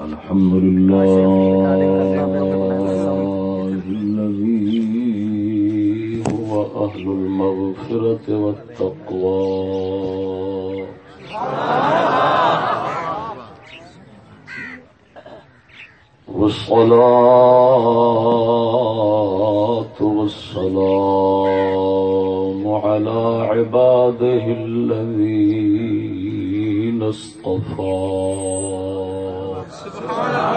الحمد لله الذي هو أهل المغفرة والتقوى والصلاة والسلام على عباده الذين اصطفى. سبحان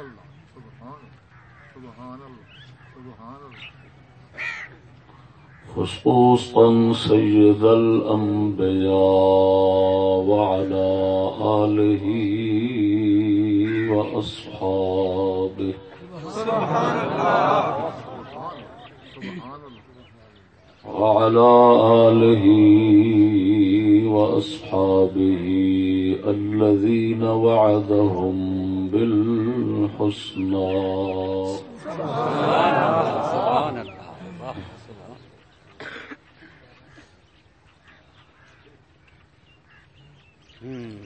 الله خصوصا سيد الأنبياء وعلى آله وأصحابه. سبحان الله وعلى آله وأصحابه الذين وعدهم بالحسنى سبحان الله Hmm.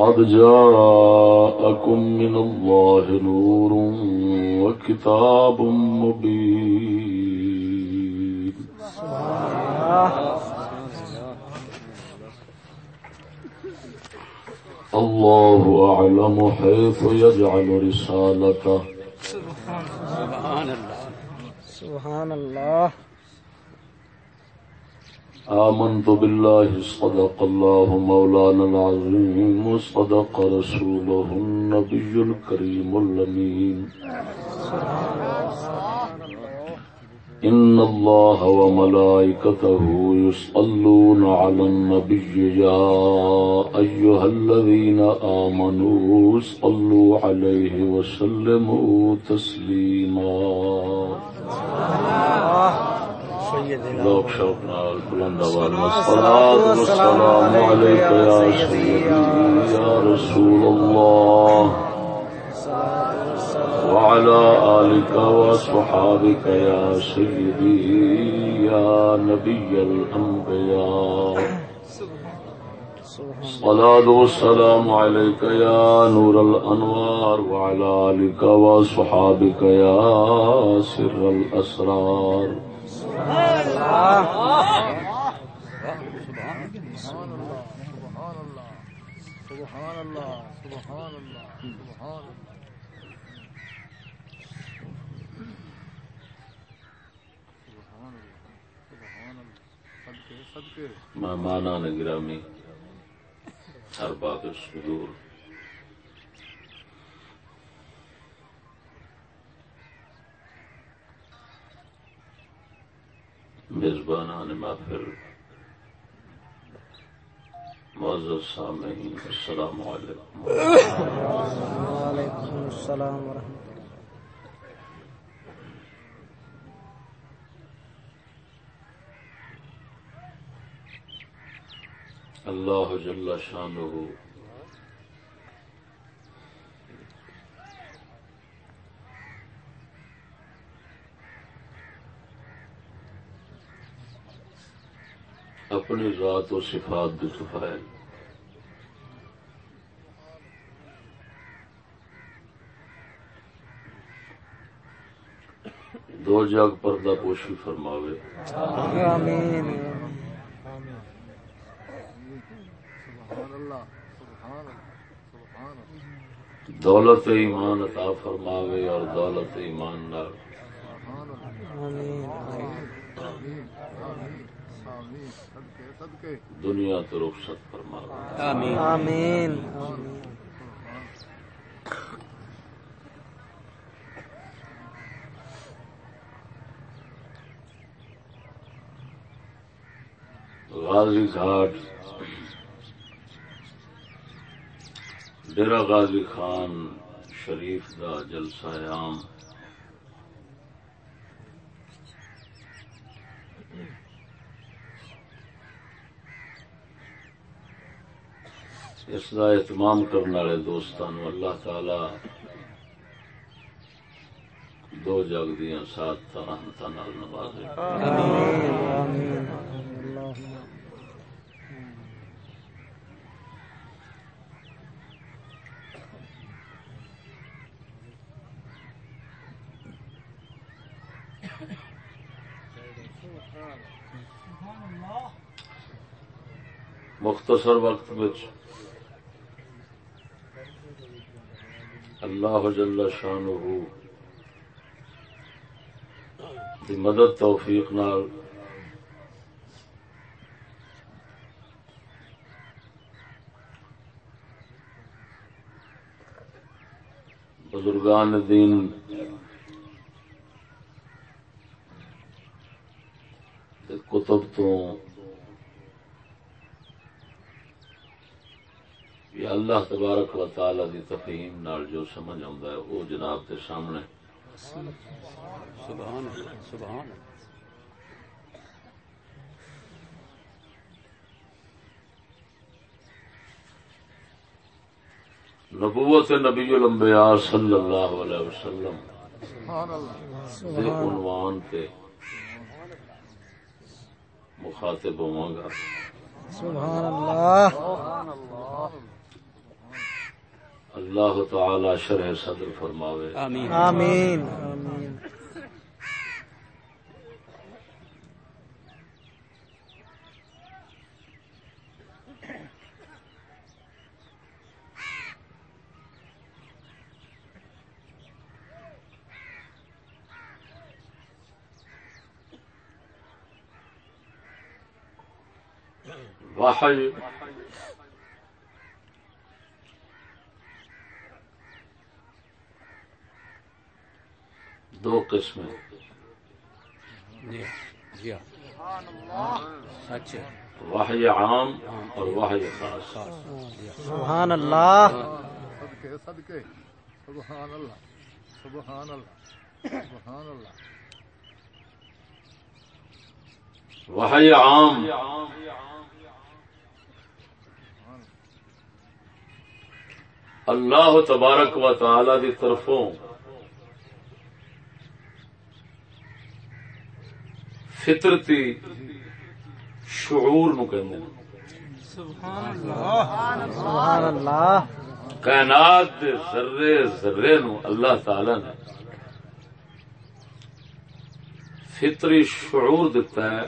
قد جاءكم من الله نور وكتاب مبين. الله أعلم حيث يجعل رسالته. سبحان الله. سبحان الله. آمنت بالله صدق الله مولانا العظيم وصدق رسوله النبي الكريم اللمين إن الله وملائكته يصلون على النبي يا أيها الذين آمنوا صلوا عليه وسلموا تسليما. لوگ شوق نال بلند آواز الصلاة والسلام عليك يا سيدي يا رسول الله وعلى آلك وصحابك يا سيدي يا نبي الأنبياء الصلاة والسلام عليك يا نور الأنوار وعلى آلك وصحابك يا سر الأسرار مہمانان گرامی ہر بات سدور میزبان محفل معزز سامعین السلام علیکم. وعلیکم السلام ورحمۃ اللہ. جل شانہ اپنی ذات و صفات دفائے دو جگ پردہ پوشی فرماوے۔ دولت ایمان عطا فرماوے اور دولت ایمان نہ دنیا تو رخصت فرما آمین۔ غازی گھاٹ۔ ڈیرا غازی خان شریف دا جلسہ عام۔ اس کا اہتمام کرنے والے دوستان، اللہ تعالی دو جگ دیا سات رحمت نوازے مختصر وقت بچ اللہ جل شان دی مدد توفیق نال۔ بزرگان دین۔ کتب تو یا اللہ تبارک و تعالی دی تفہیم نال جو سمجھ آندا ہے وہ جناب کے سامنے۔ سبحان سبحان نبوت نبی الانبیاء صلی اللہ علیہ وسلم دے عنوان تے مخاطب ہوں گا۔ سبحان اللہ۔ اللہ۔ تعالی شرح صدر فرماوے. آمین. آمین. وحی قسم واحد عام اور واحد خاص۔ سبحان اللہ۔ سبحان اللہ سبحان اللہ سبحان اللہ۔ واحد عام۔ اللہ تبارک و تعالی دی طرفوں فطرتی شعور نو اللہ۔ کائنات دے ذرے ذرے نو اللہ تعالی نے فطری شعور دیتا ہے۔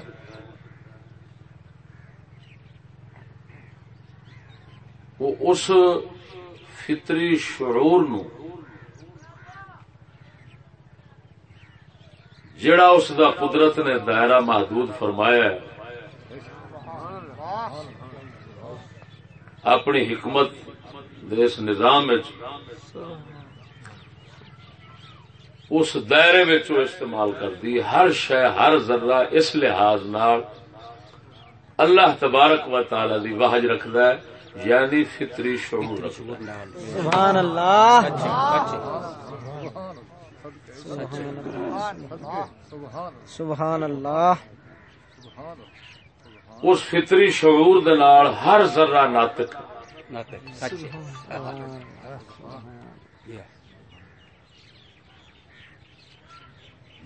وہ اس فطری شعور نو جڑا اس دا قدرت نے دائرہ محدود فرمایا ہے اپنی حکمت اس نظام اس دائرے میں استعمال کر دی ہر شہ ہر ذرہ اس لحاظ نال اللہ تبارک و تعالی دی واہج رکھد ہے یعنی فطری شعور سبحان اللہ۔ سبحان اللہ۔ اس فطری شعور دنال ہر ذرہ ناطق۔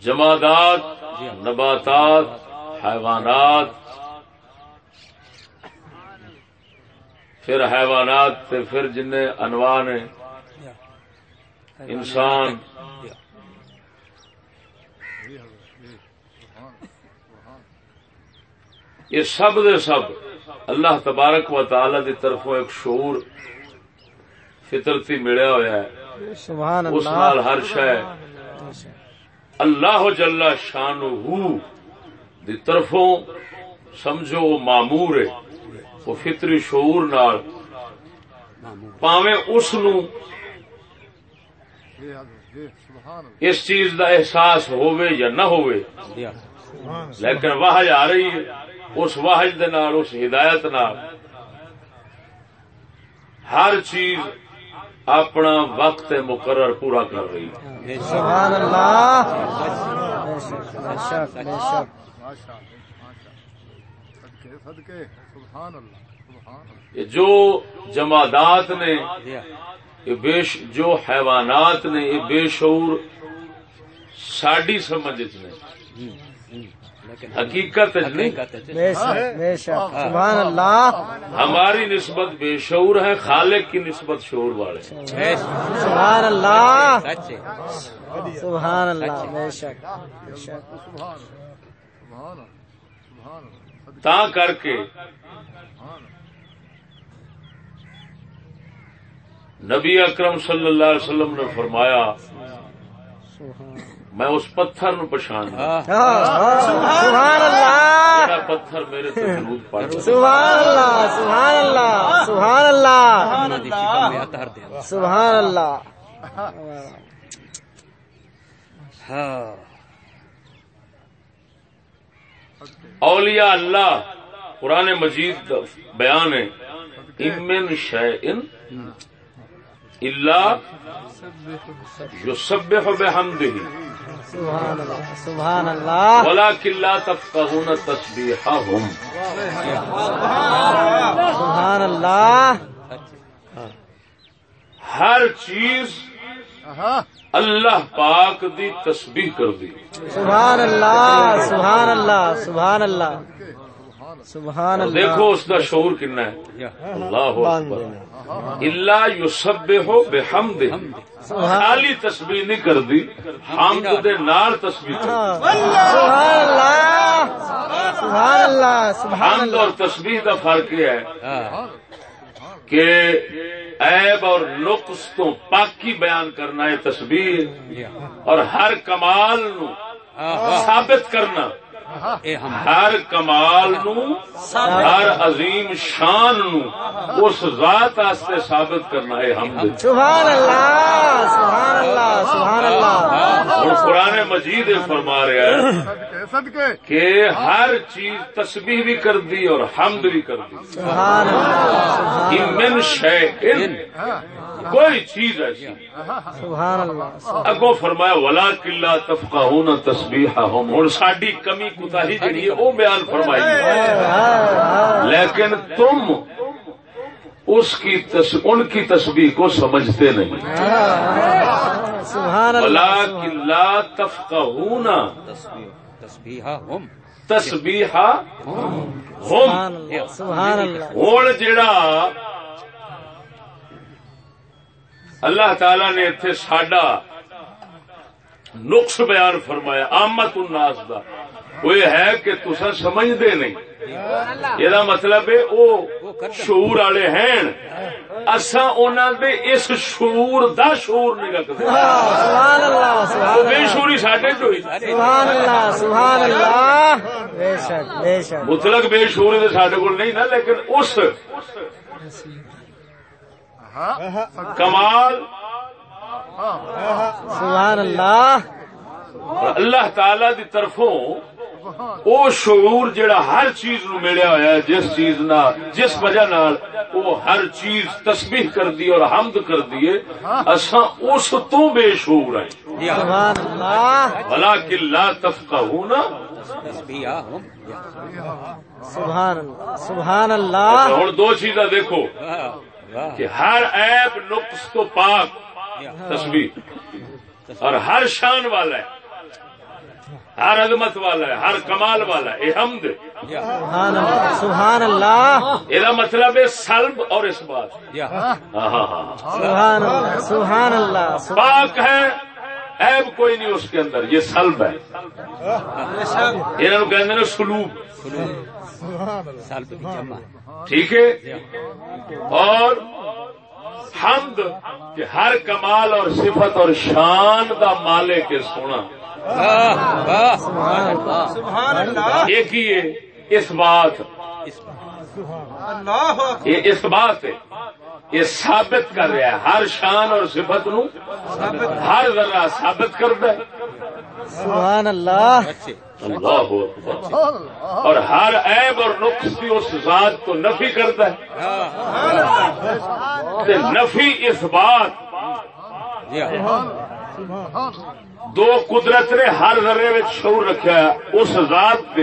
جمادات نباتات حیوانات۔ پھر حیوانات پھر جن انواع نے انسان یہ سب دے سب اللہ تبارک و تعالی دی طرفوں ایک شعور فطرتی ملیا ہوا ہے۔ اس نال ہر شہ اللہ جل شان دی طرفوں سمجھو وہ معمور ہے۔ وہ فطری شعور نال۔ پاوے اس نو اس چیز دا احساس ہوئے یا نہ ہوئے لیکن وہ آ رہی ہے۔ اس دے نال اس ہدایت نال۔ ہر چیز اپنا وقت مقرر پورا کر رہی سبحان اللہ جو جمادات نے جو حیوانات نے یہ بے شعور ساڈی سمجھ نے۔ حقیقت سبحان اللہ۔ ہماری نسبت بے شعور ہے خالق کی نسبت شعور والے سبحان اللہ۔ سبحان اللہ بے شک تا کر کے نبی اکرم صلی اللہ علیہ وسلم نے فرمایا میں اس پتھر نو پچھان سبحان اللہ۔ پتھر میرے درود پڑھ سبحان اللہ سبحان اللہ سبحان اللہ۔ سبحان اللہ۔ اولیاء اللہ قرآن مجید بیان ہے۔ امن شیئن اللہ یسبح بحمدہ۔ سبحان اللہ ولكن لا تفقهون تسبيحهم سبحان اللہ۔ ہر چیز اللہ پاک دی تسبیح کر دی۔ سبحان اللہ سبحان اللہ سبحان اللہ۔ سبحان اللہ. دیکھو اس کا شعور کنا ہے۔ اللہ اکبر۔ اللہ یسبح بحمد خالی تسبیح نہیں کر دی حمد دے نال تسبیح کر۔ دی سبحان اللہ سبحان اللہ سبحان حمد اور تسبیح کا فرق یہ ہے کہ عیب اور نقص تو پاکی بیان کرنا ہے تسبیح اور ہر کمال نو ثابت کرنا۔ ہر کمال نو ہر عظیم شان نو اس ذات واسطے ثابت کرنا ہے ہم سبحان اللہ سبحان اللہ سبحان اللہ اور قرآن مجید فرما رہا ہے کہ ہر چیز تسبیح بھی کر دی اور حمد بھی کر دی۔ سبحان اللہ من شے کوئی چیز ایسی سبحان اللہ اگو فرمایا ولا کلا تفقا ہونا تسبیح ہم ہوں ساری کمی کتا ہی جڑی ہے وہ بیان فرمائی۔ لیکن تم اس کی تس... ان کی تسبیح کو سمجھتے نہیں۔ ولا اللہ کلا تفقا ہونا تسبیح ہم اللہ۔ ہوں جڑا اللہ تعالی نے اتنے ساڈا نقص بیان فرمایا آمت الناس دا۔ وہ ہے کہ تسا سمجھتے نہیں۔ یہ مطلب ہے وہ شعور والے ہیں۔ اصا دے اس شعور دا شعور نہیں رکھتے۔ سبحان اللہ سبحان بے شعوری ساڈے چ ہوئی سبحان اللہ سبحان اللہ۔ بے شک بے شک۔ مطلق بے شعوری تو سڈے کو نہیں نا لیکن اس کمال۔ سبحان اللہ۔ اللہ تعالی دی طرفوں او شعور جڑا ہر چیز نو ملیا ہوا ہے جس چیز نہ جس وجہ نال وہ ہر چیز تسبیح کر دی اور حمد کر دیے اساں اس تو بے شعور ہیں۔ سبحان اللہ۔ ولیکن لا تفقهون سبحان اللہ سبحان اللہ۔ ہن دو چیزاں دیکھو۔ کہ ہر عیب نقص تو پاک. تسبیح. اور ہر شان والا ہے. ہر عظمت والا ہے. ہر کمال والا ہے. یہ حمد. سبحان اللہ. سبحان اللہ. یہ مطلب ہے سلب اور اس بات. ہاں ہاں. ہاں سبحان اللہ. سبحان اللہ. پاک ہے. عیب کوئی نہیں اس کے اندر. یہ سلب ہے. انہوں کہتے ہیں سلوب ٹھیک ہے؟ اور حمد کہ ہر کمال اور صفت اور شان دا مالے کے سونا۔ ایک ہی ہے، اس بات۔ یہ اس بات ہے، یہ ثابت کر رہا ہے۔ ہر شان اور صفت نو ہر ذرا ثابت کر ہے۔ سبحان اللہ۔ اللہ اور ہر عیب اور نقص کی اس ذات کو نفی کرتا ہے۔ نفی اس بات۔ دو قدرت نے ہر ذرے میں شعور رکھا ہے اس ذات کے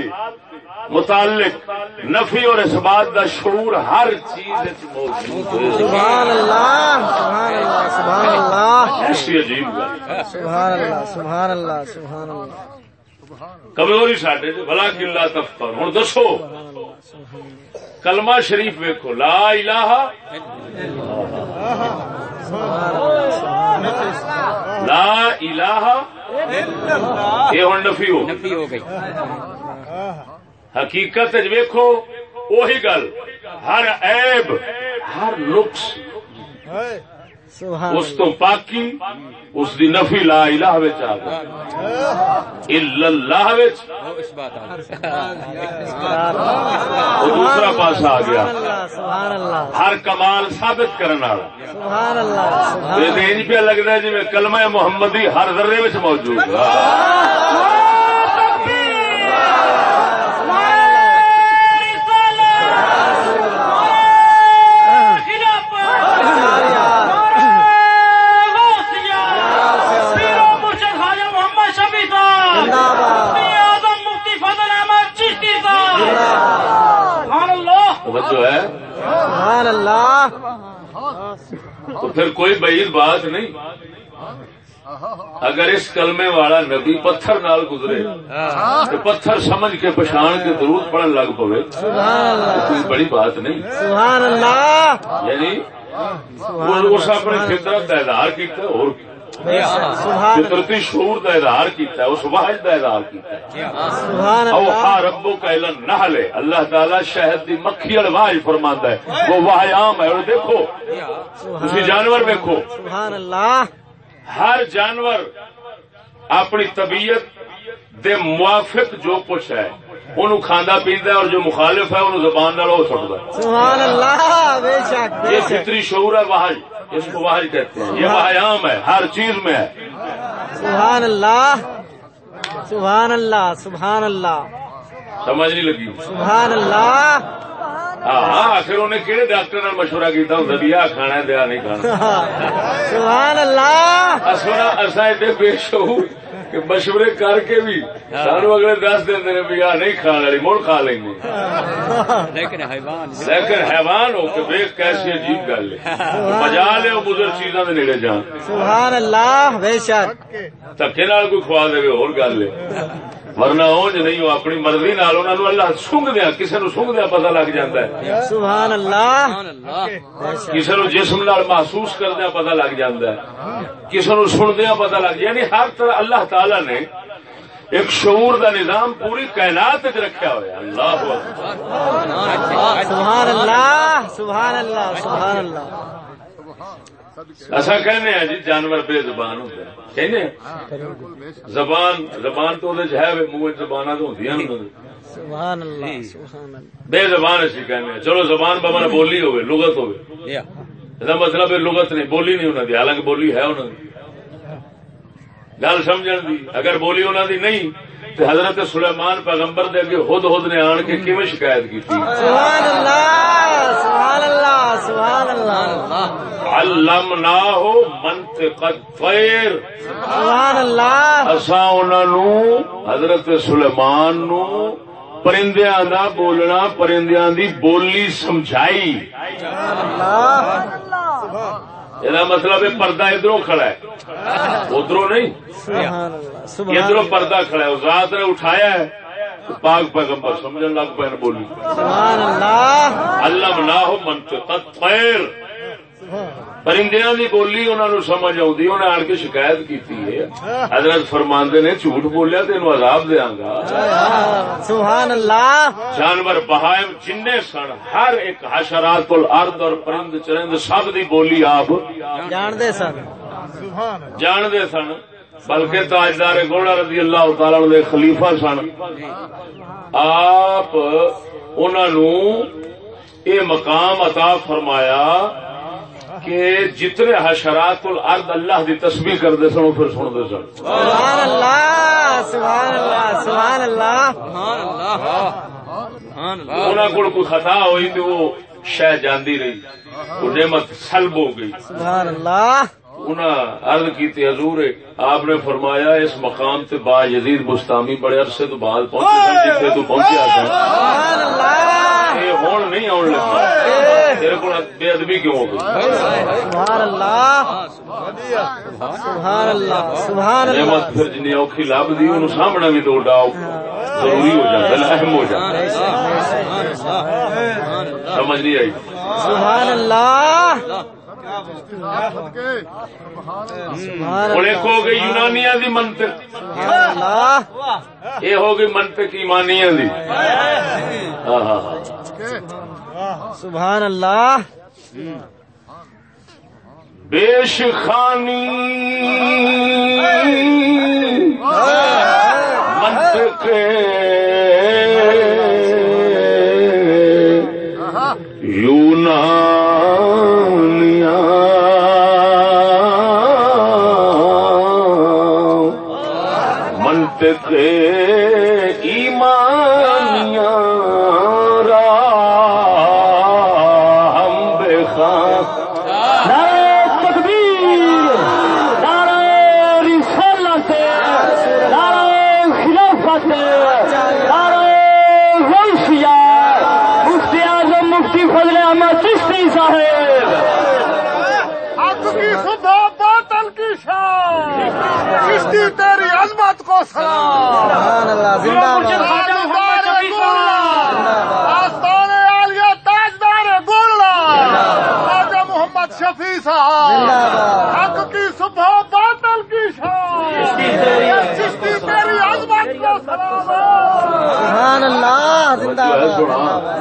متعلق۔ نفی اور اس بات کا شعور ہر چیز سبحان اللہ سبحان اللہ سبحان اللہ۔ عجیب سبحان اللہ سبحان اللہ سبحان اللہ۔ کمزوری ساڈے بلا کلا تفتر ہوں دسو کلمہ شریف ویکو لا الہ لا الہ یہ ہوں نفی ہو گئی حقیقت ویکو وہی گل ہر عیب ہر نقص اس تو پاکی اس دی نفی لا الہ وچ آ گئی۔ الا اللہ وچ۔ اس بات آ گئی دوسرا پاسا آ گیا۔ سبحان اللہ اللہ ہر کمال ثابت کرنے والا۔ سبحان اللہ سبحان یہ انج پہ لگتا ہے جی کلمہ محمدی ہر ذرے وچ موجود ہے پھر کوئی بعید بات نہیں۔ اگر اس کلمے والا نبی پتھر نال گزرے تو پتھر سمجھ کے پچھان کے درود پڑھن لگ پوے کوئی بڑی بات نہیں۔ سبحان اللہ۔ یعنی اس اپنے فطرت کا اظہار کیا اور سبحان فطرتی شعور کا اظہار کیا اس واحد کا اظہار کیا ربو کا علم نہ لے اللہ۔ تعالیٰ شہد دی مکھی الواج فرماندا ہے۔ وہ واہ عام ہے اور دیکھو تسی جانور دیکھو سبحان اللہ۔ ہر جانور اپنی طبیعت دے موافق جو کچھ ہے۔ انہوں کھانا پیندا ہے اور جو مخالف ہے انہوں زبان نال وہ سٹدا ہے۔ سبحان اللہ بے شک یہ فطری شعور ہے واحد اس کو واحد کہتے ہیں۔ یہ واہ عام ہے ہر چیز میں ہے۔ سبحان اللہ سبحان اللہ سبحان اللہ۔ سمجھ نہیں لگی۔ سبحان اللہ۔ ہاں آخر انہیں کہڑے ڈاکٹر نے مشورہ کیتا؟ ہوں دیا کھانا دیا نہیں کھانا۔ سبحان اللہ۔ اصا ایڈے بے شعور۔ کہ مشورے کر کے بھی سانو اگلے دس دن دے بھی آ نہیں کھان والی مڑ کھا لیں گے لیکن حیوان لیکن حیوان ہو کے بے کیسی عجیب گل ہے۔ مجا لے بزر چیزاں دے نیڑے جان۔ سبحان اللہ بے شک۔ دکے نال کوئی کھوا دے اور گل ہے۔ ورنہ اونج نہیں ہو اپنی مرضی نال انہاں نو اللہ سونگ دیا کسے نو سونگ دیا پتہ لگ جاندا ہے۔ سبحان اللہ۔ اللہ۔ کسی نو جسم نال محسوس کردیا پتہ لگ جاندا ہے۔ کسی نو سندیا پتہ لگ یعنی ہر طرح اللہ تعالی نے ایک شعور دا نظام پوری کائنات وچ رکھیا ہوا اللہ سبحان اللہ سبحان اللہ سبحان اللہ۔ اصا کہنے ہیں جی جانور بے زبان ہوتا ہے کہنے ہیں؟ زبان زبان تو ہے منہ زبان تو ہوں سبحان اللہ سبحان اللہ۔ بے زبان اسی کہنے چلو زبان بابا بولی ہوئے لغت یہ مطلب ہے لغت نہیں بولی نہیں دی حالانکہ بولی ہے دی۔ گل سمجھن دی۔ اگر بولی انہوں دی نہیں، تو حضرت سلیمان پیغمبر دے اگے خود خود نے آن کے کیویں شکایت کی تھی؟ سبحان اللہ سبحان اللہ سبحان اللہ علم نہ ہو منطق الطیر۔ سبحان اللہ اسا انہوں حضرت سلیمان نو، پرندیاں دا بولنا، پرندیاں دی بولی سمجھائی۔ سبحان اللہ یہ مطلب پردہ ادھروں کھڑا ہے ادھروں نہیں ادھروں پردہ کھڑا ہے ذات نے اٹھایا ہے پاک پیغمبر سمجھن لگ پہ بولی اللہ نہ ہو منطق الطیر پرندیاں دی بولی انہوں نے سمجھ آؤں انہیں آن کے شکایت کی ہے حضرت فرماندے نے جھوٹ بولیا تو انہوں عذاب دیا گا سبحان اللہ جانور بہائم جن سن ہر ایک حشرات الارض اور پرند چرند سب دی بولی آپ جان دے سن جانتے سن بلکہ تاجدار گوڑا رضی اللہ تعالی عنہ دے خلیفہ سن آپ انہوں یہ مقام عطا فرمایا کہ جتنے حشرات الارض اللہ دی تسبیح کرتے سن، وہ پھر سنتے سن۔ سبحان اللہ سبحان اللہ سبحان اللہ سبحان اللہ سبحان اللہ انہوں کو کوئی خطا ہوئی تے وہ شے جاندی رہی، وہ نعمت سلب ہو گئی۔ سبحان اللہ۔ انہیں عرض کی حضور آپ نے فرمایا اس مقام تے با یزید بستامی بڑے عرصے تو بعد پہنچے جتنے تو پہنچیا یہ ہون نہیں آن لگا۔ تیرے کو بے ادبی کیوں ہو گئی؟ نعمت پھر اوکھی لب دی سامنے بھی ڈاؤ۔ ضروری ہو جاتا اہم ہو جاتا سمجھ نہیں آئی؟ سبحان اللہ! ہوں ایک ہو گئی یونانیا دی منطق اللہ یہ ہو گئی منطق ایمانیا دی ہاں ہاں ہاں سبحان اللہ بیش خانی منطق تے سبحان اللہ زندہ باد. آستان عالیہ تاجدار گولہ خواجہ محمد شفیع صاحب زندہ باد. حق کی صبح باطل کی شان۔ کشتی تیری. عظمت کو سلام سبحان اللہ زندہ باد.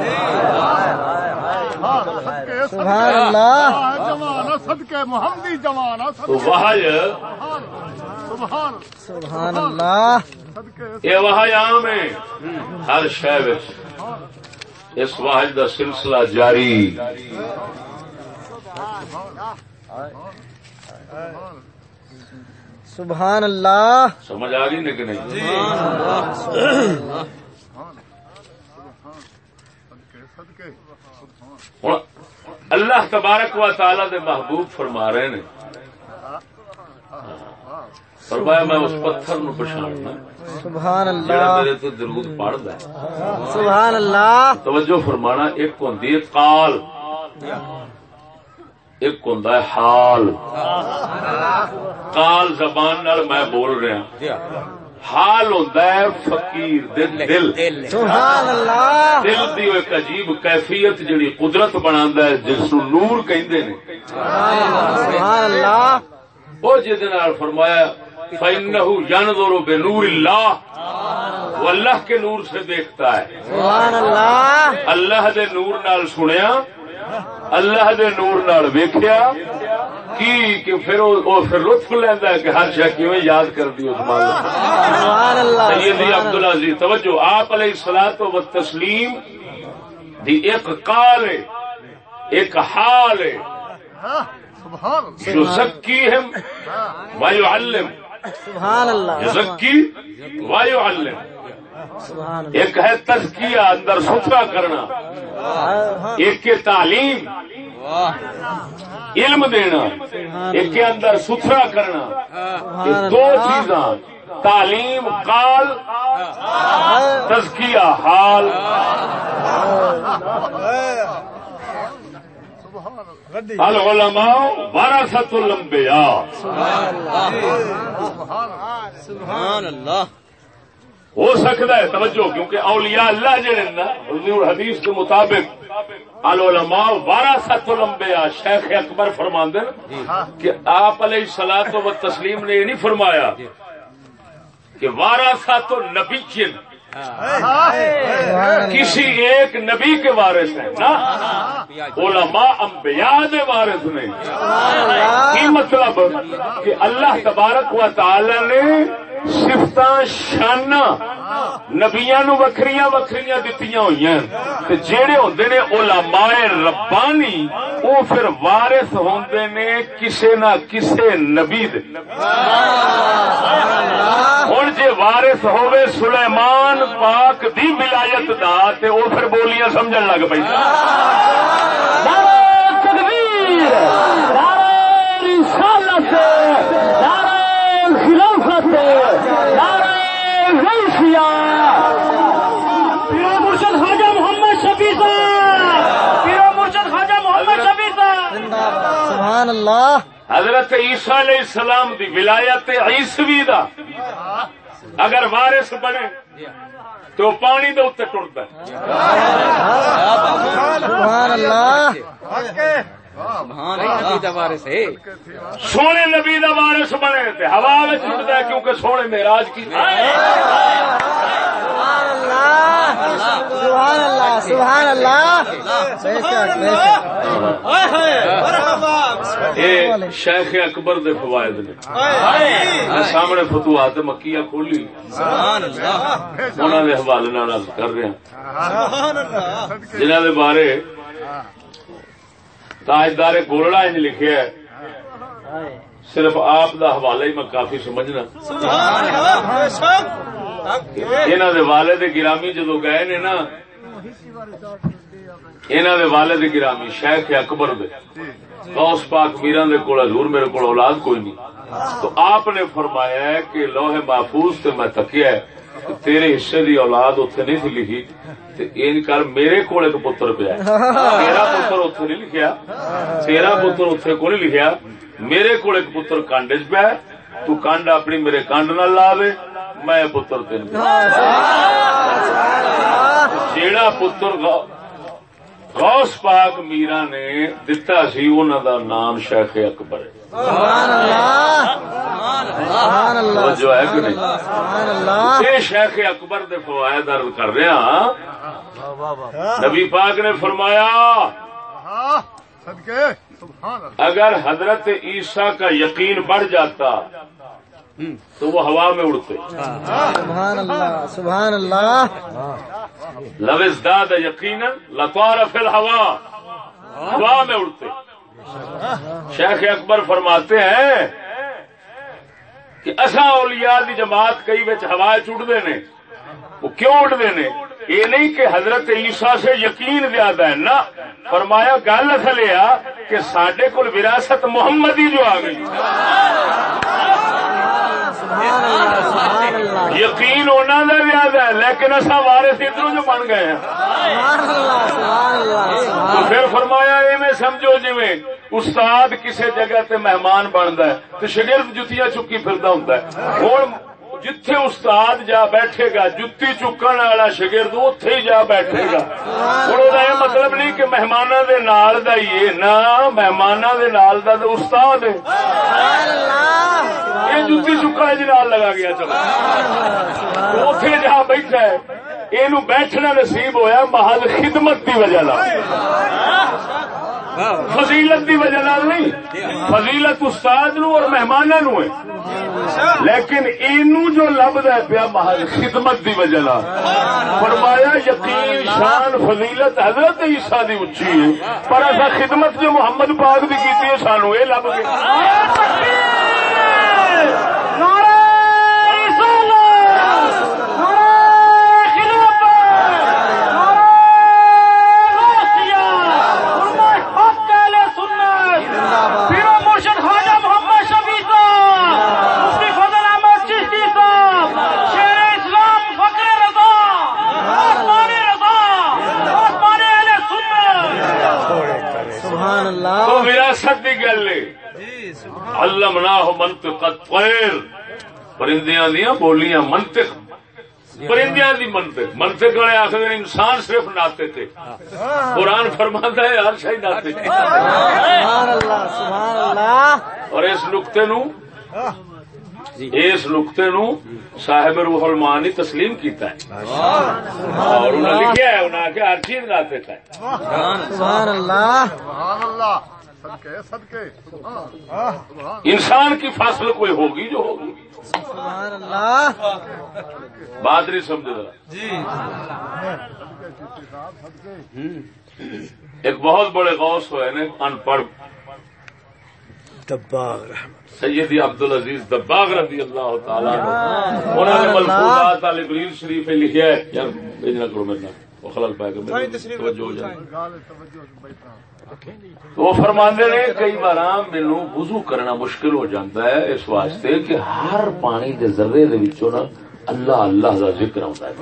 سبحان اللہ۔ جوانا صدقے محمدی وحج سبحان سبحان اللہ۔ یہ ہے۔ ہر شہر اس وحج دا سلسلہ جاری۔ سبحان اللہ۔ سمجھ آ گئی کہ نہیں؟ ہوں اللہ تبارک و تعالی دے محبوب فرما رہے نے۔ فرمایا میں اس پتھر نو پچھاڑنا سبحان اللہ۔ میرے تو درود پڑھدا ہے۔ سبحان اللہ۔ توجہ فرمانا ایک ہوندی ہے قال۔ ایک ہوندا ہے حال۔ قال زبان نال میں بول رہا حال ہوندا ہے فقیر دے دل۔ سبحان اللہ۔ دل دی ایک عجیب کیفیت جڑی قدرت بناندا ہے جس نو نور کہندے نے۔ سبحان اللہ۔ وہ جہد نال فرمایا فَإِنَّهُ يَنظُرُ بِنُورِ اللَّهِ وہ اللہ کے نور سے دیکھتا ہے۔ سبحان اللہ اللہ دے نور نال سنیا اللہ دے نور نال ویکھیا کی کہ پھر پھر لطف لیندا ہے کہ ہر شے کیویں یاد کر دی اس مالک سبحان اللہ سیدی عبدالعزیز توجہ آپ علیہ الصلوۃ و تسلیم دی ایک قال ہے ایک حال ہے سبحان یزکیہم ویعلم سبحان اللہ. یزکی سبحان ایک ہے تزکیہ اندر ستھرا کرنا. اللہ ایک کے تعلیم. علم دینا. ایک کے اندر ستھرا کرنا. یہ دو چیزاں تعلیم قال تزکیہ حال. العلماء الانبیاء. سبحان اللہ. ہو سکتا ہے توجہ کیونکہ اولیاء اللہ جڑے نا حضور حدیث کے مطابق العلماء وارثت الانبیاء شیخ اکبر فرماندے نا کہ آپ علیہ الصلوۃ و تسلیم نے یہ نہیں فرمایا کہ وارثت النبی کسی ایک نبی کے وارث ہیں نا؟ علماء انبیاء دے وارث نہیں۔ کی مطلب؟ کہ اللہ تبارک و تعالی نے سفت شانا نبیا نو وکری وکری دتی ہوئی جہے ہوں نے علماء ربانی وہ پھر وارث ہوں نے کسے نہ کسے نبی ہوں جی وارث ہوے سلیمان پاک دی ولایت دا تے وہ پھر بولیاں سمجھن لگ پی مرشد خواجہ محمد شفیع صاحب مرشد خواجہ محمد شفیع صاحب۔ سبحان اللہ۔ حضرت عیسیٰ علیہ السلام دی ولایت عیسوی دا۔ اگر وارث بنے تو پانی دے اتنے ٹرتا ہے۔ سبحان اللہ. سونے نبی دا وارث بنے تے ہوا ٹرتا ہے کیونکہ سونے میراج کی سبحان اللہ. سبحان یہ شیخ اکبر دے فوائد نے۔ آہ سامنے فتوحات مکیہ کھولی۔ انہوں نے حوالے نال کر رہے ہیں جنہوں دے بارے تاجدار گولڑا انج لکھیا ہے۔ صرف آپ دا حوالہ ہی میں کافی سمجھنا۔ انہوں دے والد گرامی جدو گئے نے نا انہوں دے والد گرامی شیخ اکبر دے۔ غوث پاک میران دے کول حضور میرے کول اولاد کوئی نہیں۔ تو آپ نے فرمایا ہے کہ لوہے محفوظ تے میں تکیا ہے تیرے حصے دی اولاد اتنے نہیں تھی لکھی۔ کر میرے کول ایک پتر پیا ہے۔ تیرا پتر اتنے نہیں لکھیا۔ تیرا پتر اتنے کو نہیں لکھیا۔ میرے کول ایک پتر کانڈ چ پیا تو کانڈ اپنی میرے کانڈ نال لا دے۔ میں پتر تین جیڑا پتر غوث پاک میرا نے دتا سی انہوں دا نام شیخ اکبر ہے۔ سبحان اللہ سبحان اللہ وہ جو ہے کہ نہیں؟ سبحان اللہ یہ شیخ اکبر دے فوائد عرض کر رہے ہاں۔ نبی پاک نے فرمایا صدقے سبحان اللہ۔ اگر حضرت عیسیٰ کا یقین بڑھ جاتا تو وہ ہوا میں اڑتے۔ سبحان اللہ سبحان اللہ۔ لوز داد یقین لطور فل ہوا ہوا میں اڑتے۔ شیخ اکبر فرماتے ہیں کہ اصا اولیاء دی جماعت کئی بچ ہوا چڑھتے نے وہ کیوں اڑتے نے یہ نہیں کہ حضرت عیسیٰ سے یقین زیادہ ہے، نہ۔ فرمایا، گل اصل یہ کہ سڈے کول وراثت محمدی جو آ گئی۔ یقین ہونا دا زیادہ ہے، لیکن اصا وارث ادھر جو بن گئے ہیں۔ تو پھر فرمایا، ایویں سمجھو جی استاد کسی جگہ تے مہمان بنتا ہے تو شگرد جتیاں چکی پھردا ہوندا ہے۔ ہن جتھے استاد جا بیٹھے گا جتی چکن والا شگرد اتے ہی جا بیٹھے گا ہن وہ یہ مطلب نہیں کہ مہمانوں دے نال دا ہی ہے نہ مہمانوں دے نال دا تو استاد ہے یہ جتی چکن جی نال لگا گیا چلو اتے جا بیٹھا ہے یہ بیٹھنا نصیب ہویا محل خدمت کی وجہ لا فضیلت کی وجہ نال نہیں. فضیلت استاد نو اور مہمانہ نو ہے. لیکن اینو جو لبدا ہے پیا محل خدمت دی وجہ نال. فرمایا یقین شان فضیلت حضرت عیسیٰ دی اچھی ہے. پر ایسا خدمت جو محمد پاک دی کیتی ہے سانو یہ لب گئی علمنا منطق الطیر پرندیاں دیاں بولیاں منطق۔ پرندیاں دی منطق۔ منطق والے آخر انسان صرف ناطے تھے قرآن فرماتا ہے ہر شاہی ناطے تھے سبحان اللہ سبحان اللہ اور اس نقطے نو اس نقطے نو صاحب روح المانی تسلیم کیتا ہے۔ اور انہوں نے لکھا ہے انہوں نے کہ ہر چیز ناطے کا ہے سبحان اللہ سبحان اللہ انسان کی فصل کوئی ہوگی جو ہوگی؟ سبحان اللہ۔ بات نہیں سمجھ رہا۔ جی۔ ایک بہت بڑے غوث ہوئے نا ان پڑھ۔ سیدی عبد العزیز دباغ رضی اللہ تعالیٰ عنہ۔ انہوں نے ملفوظات علی گلیل شریف میں لکھا ہے۔ یار بھیجنا کرو میرے نام وہ خلل پائے گا۔ توجہ ہو جائے۔ تو فرماندے نے کئی بار مینو وضو کرنا مشکل ہو جاتا ہے اس واسطے کہ ہر پانی دے ذرے دے وچوں نا اللہ اللہ کا ذکر آتا ہے۔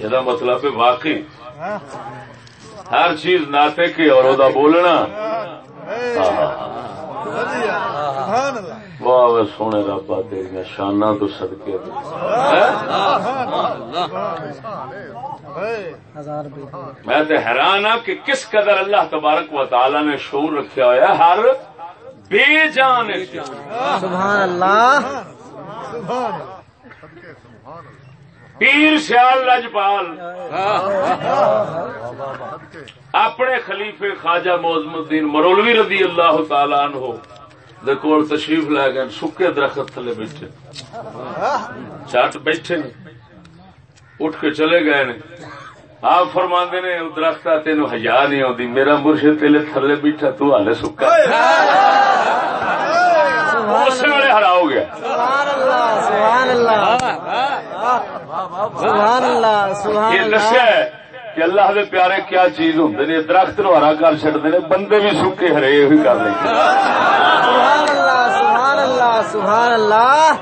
یہ مطلب ہے واقعی۔ ہر چیز ناطے کی اور وہ بولنا۔ واہ واہ سونے ربا تیریا شانہ تو سدکے ہزار روپے میں تو حیران ہوں کہ کس قدر اللہ تبارک و تعالی نے شعور رکھا ہوا ہے ہر بے جان سبحان اللہ۔ پیر سیال لجپال اپنے خلیفے خواجہ موزم الدین مرولوی رضی اللہ تعالی عنہ دے کول تشریف لے گئے سکے درخت تھلے بیٹھے۔ چٹ بیٹھے نے۔ اٹھ کے چلے گئے نے۔ آپ فرماندے نے "او درخت تین ہزار نہیں آتی میرا مرشد تیلے تھلے بیٹھا تو ہالے سکا۔ اسی ویلے ہرا ہو گیا۔ سبحان اللہ سبحان اللہ۔ سبحان اللہ سبحان یہ اللہ۔ دسیا ہے کہ اللہ دے پیارے کیا چیز ہوں نے درخت نو ہرا کر چڑتے نے بندے بھی سکے ہرے یہ کر لیں۔ سبحان اللہ سبحان اللہ سبحان اللہ۔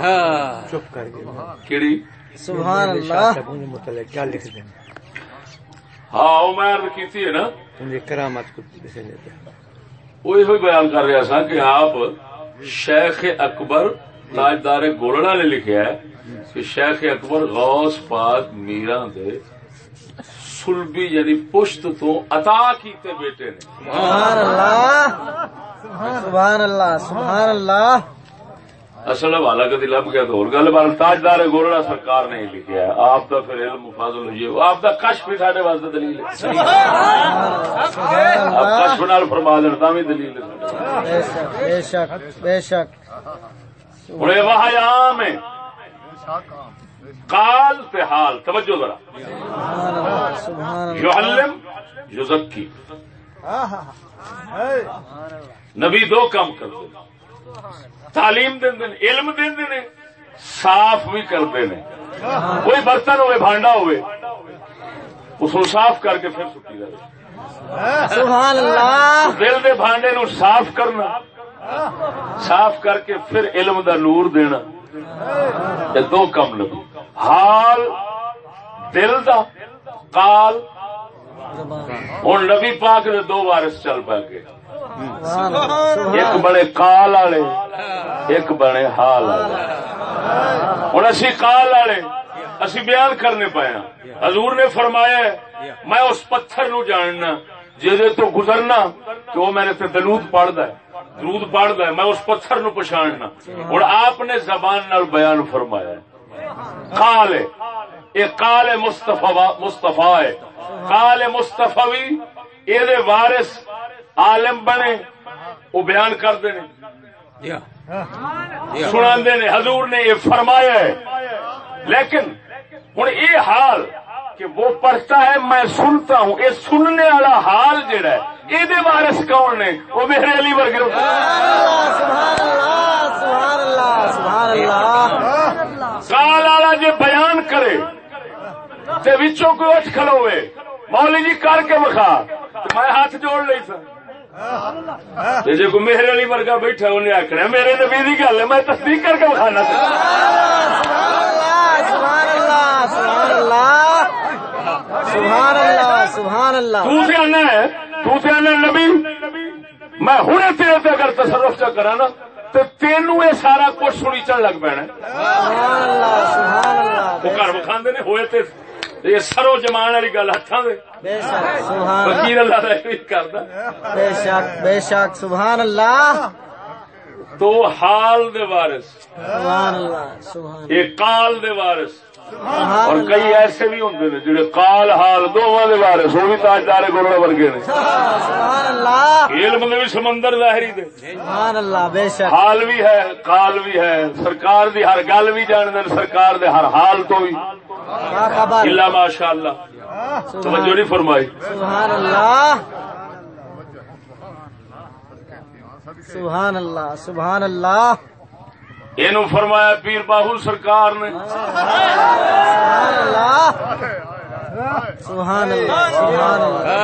ہاں۔ کیڑی؟ سبحان اللہ۔ ہاں وہ میں عرض کیتی ہے نا۔ کرامت کو وہ یہ بیان کر رہا سا کہ آپ شیخ اکبر تاجدار گولڑا نے لکھا ہے کہ شیخ اکبر غوث پاک میرا دے سلبی یعنی پشت تو عطا کیتے بیٹے نے۔ سبحان اللہ۔ سبحان اللہ سبحان اللہ۔ اصل حوالہ کدی لب گیا تو اور گل بار تاجدار گولڑا سرکار نے لکھا ہے آپ کا پھر علم فاضل ہوئی آپ کا کشف بھی سارے واسطے دلیل ہے۔ سبحان آپ اللہ۔ کشف نال فرما دین تا بھی دلیل ہے۔ بے شک بے شک بے شک۔ ہوں یہ وہاں عام ہے۔ قال حال توجہ ذرا۔ سبحان اللہ سبحان اللہ۔ یعلم یزکی۔ نبی دو کام کرتے تعلیم دیں علم دیں صاف بھی کرتے ہیں۔ کوئی برتن ہوئے بھانڈا ہوئے اس کو صاف کر کے پھر سٹی جائے۔ سبحان اللہ۔ دل دے بھانڈے نو صاف کرنا صاف کر کے پھر علم دا نور دینا۔ یہ دو کم نبی حال دل دا قال۔ ہوں نبی پاک دے دو وارس چل پا گئے۔ ایک بڑے کال والے ایک بڑے حال والے۔ ہوں اسی کال والے اسی بیان کرنے پایا حضور نے فرمایا ہے، میں اس پتھر نو جاننا جہے تو گزرنا تو وہ میرے سے دلود پڑھتا ہے۔ درود پڑھتا ہے میں اس پتھر نو پچھاڑنا۔ اور آپ نے زبان نال بیان فرمایا کال یہ کال مستفا مستفا ہے۔ کال مستفوی یہ وارث عالم بنے وہ بیان کرتے ہیں۔ سنا نے حضور نے یہ فرمایا ہے۔ لیکن ہوں یہ حال کہ وہ پڑھتا ہے میں سنتا ہوں۔ یہ سننے والا حال جڑا ہے یہ وارث کون نے؟ وہ میرے علی ورگے کال والا جی بیان کرے تے وچوں کوئی اٹھ کھلوے۔ مولی جی کر کے بخا میں ہاتھ جوڑ لی سا تے جے کوئی میرے علی ورگا بیٹھا انہیں آخنا میرے نبی دی گل ہے میں تصدیق کر کے بخانا سبحان اللہ سبحان اللہ سبحان اللہ سبحان اللہ تو سے آنا ہے تو سے آنا نبی میں ہوں تیرے تے اگر تصرف چا کرا نا تو تینوں یہ سارا کچھ سنی چل لگ پینا سبحان اللہ سبحان اللہ وہ گھر بکھاندے نے ہوئے تے یہ سرو جمان والی گل ہاتھاں دے بے شک سبحان اللہ کا بھی کردا بے شک بے شک سبحان اللہ تو حال دے وارث سبحان اللہ سبحان یہ کال دے وارث اور کئی ایسے بھی ہوں نے جڑے کال حال دونوں دے وارث وہ بھی تاجدار گولڑے ورگے نے۔ علم میں بھی سمندر ظاہری دے۔ سبحان اللہ بے شک۔ حال بھی ہے کال بھی ہے۔ سرکار دی ہر گل بھی جان دین سرکار دے ہر حال تو بھی۔ اللہ ماشاء اللہ توجہ نہیں فرمائی۔ سبحان اللہ۔ سبحان اللہ سبحان اللہ۔ یہ فرمایا پیر باہو سرکار نے۔ سبحان اللہ سبحان اللہ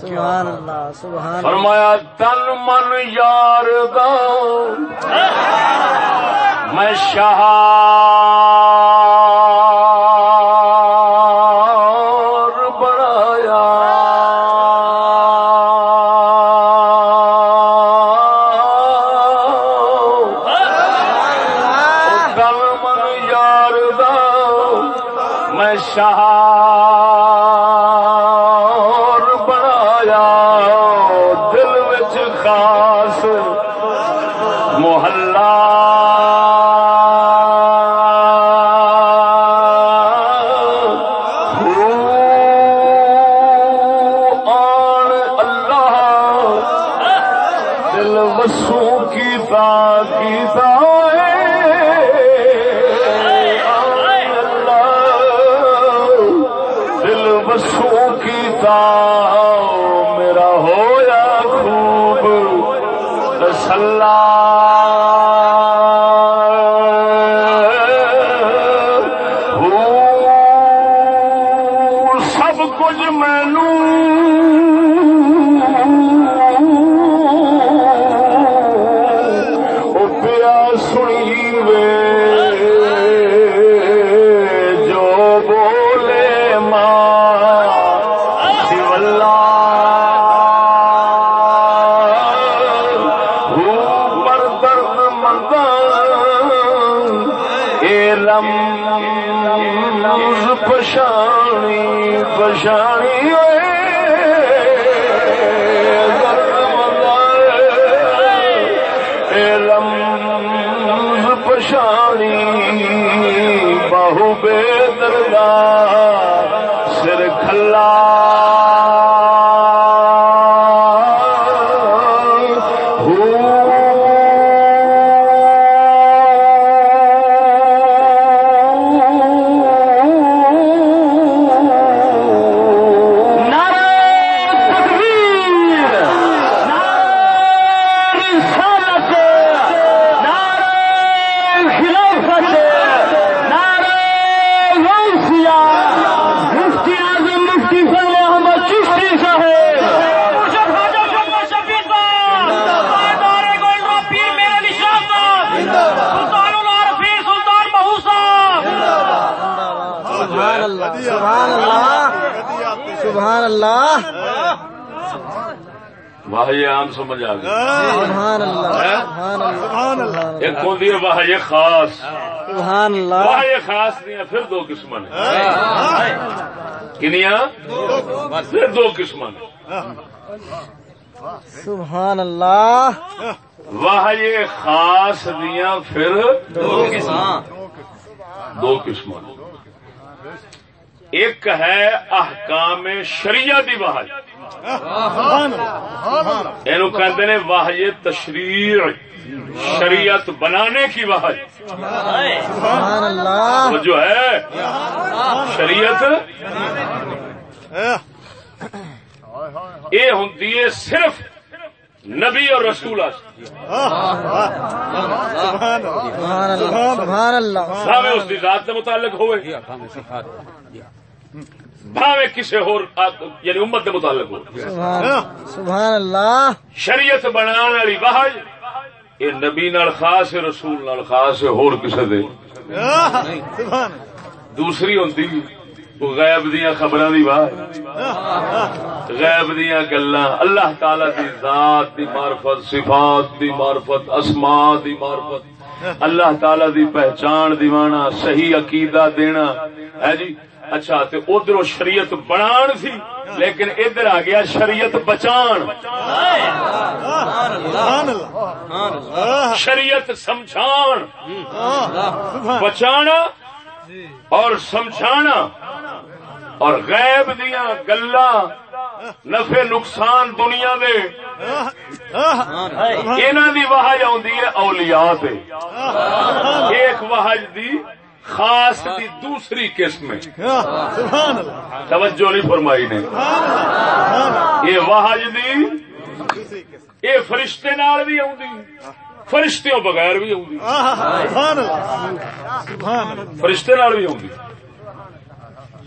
سبحان اللہ سبحان فرمایا تن من یار دا میں شہار سمجھ آ گئی۔ ایک ہوتی ہے واہ یہ خاص۔ واہ یہ خاص دیا پھر دو قسم نے۔ کنیا پھر دو قسم نے۔ سبحان اللہ۔ واہ یہ خاص دیا پھر دو قسم نے۔ ایک ہے احکام شریعہ دی واہ یہ نے واہ تشریع شریعت بنانے کی واہ سبحان اللہ وہ جو ہے شریعت یہ ہوں صرف نبی اور رسول بھاوے اس کی ذات کے متعلق ہوئے۔ بھاوے کسی ہور یعنی امت کے متعلق ہو سبحان اللہ شریعت بنا والی واہج یہ نبی نال خاص ہے رسول نال خاص ہے ہور کسے دے۔ دوسری ہوندی وہ غیب دیا خبراں دی واہ غیب دیا گلاں۔ اللہ تعالی دی ذات دی معرفت صفات دی معرفت اسماء دی معرفت۔ اللہ تعالی دی پہچان دیوانا صحیح عقیدہ دینا۔ ہے جی؟ اچھا تے ادھر شریعت بنان سی لیکن ادھر آ گیا شریعت بچان۔ شریعت سمجھان۔ بچانا۔ اور سمجھانا اور غیب دیا گلا نفع نقصان دنیا دے۔ انہوں دی وحج آدھی ہے اولیاء تے ایک وحج دی خاص دی دوسری قسم ہے۔ توجہ نہیں فرمائی نے۔ یہ وحج دی، یہ فرشتے نال بھی آدھی فرشتوں بغیر بھی آدھی فرشتے نال بھی آدھی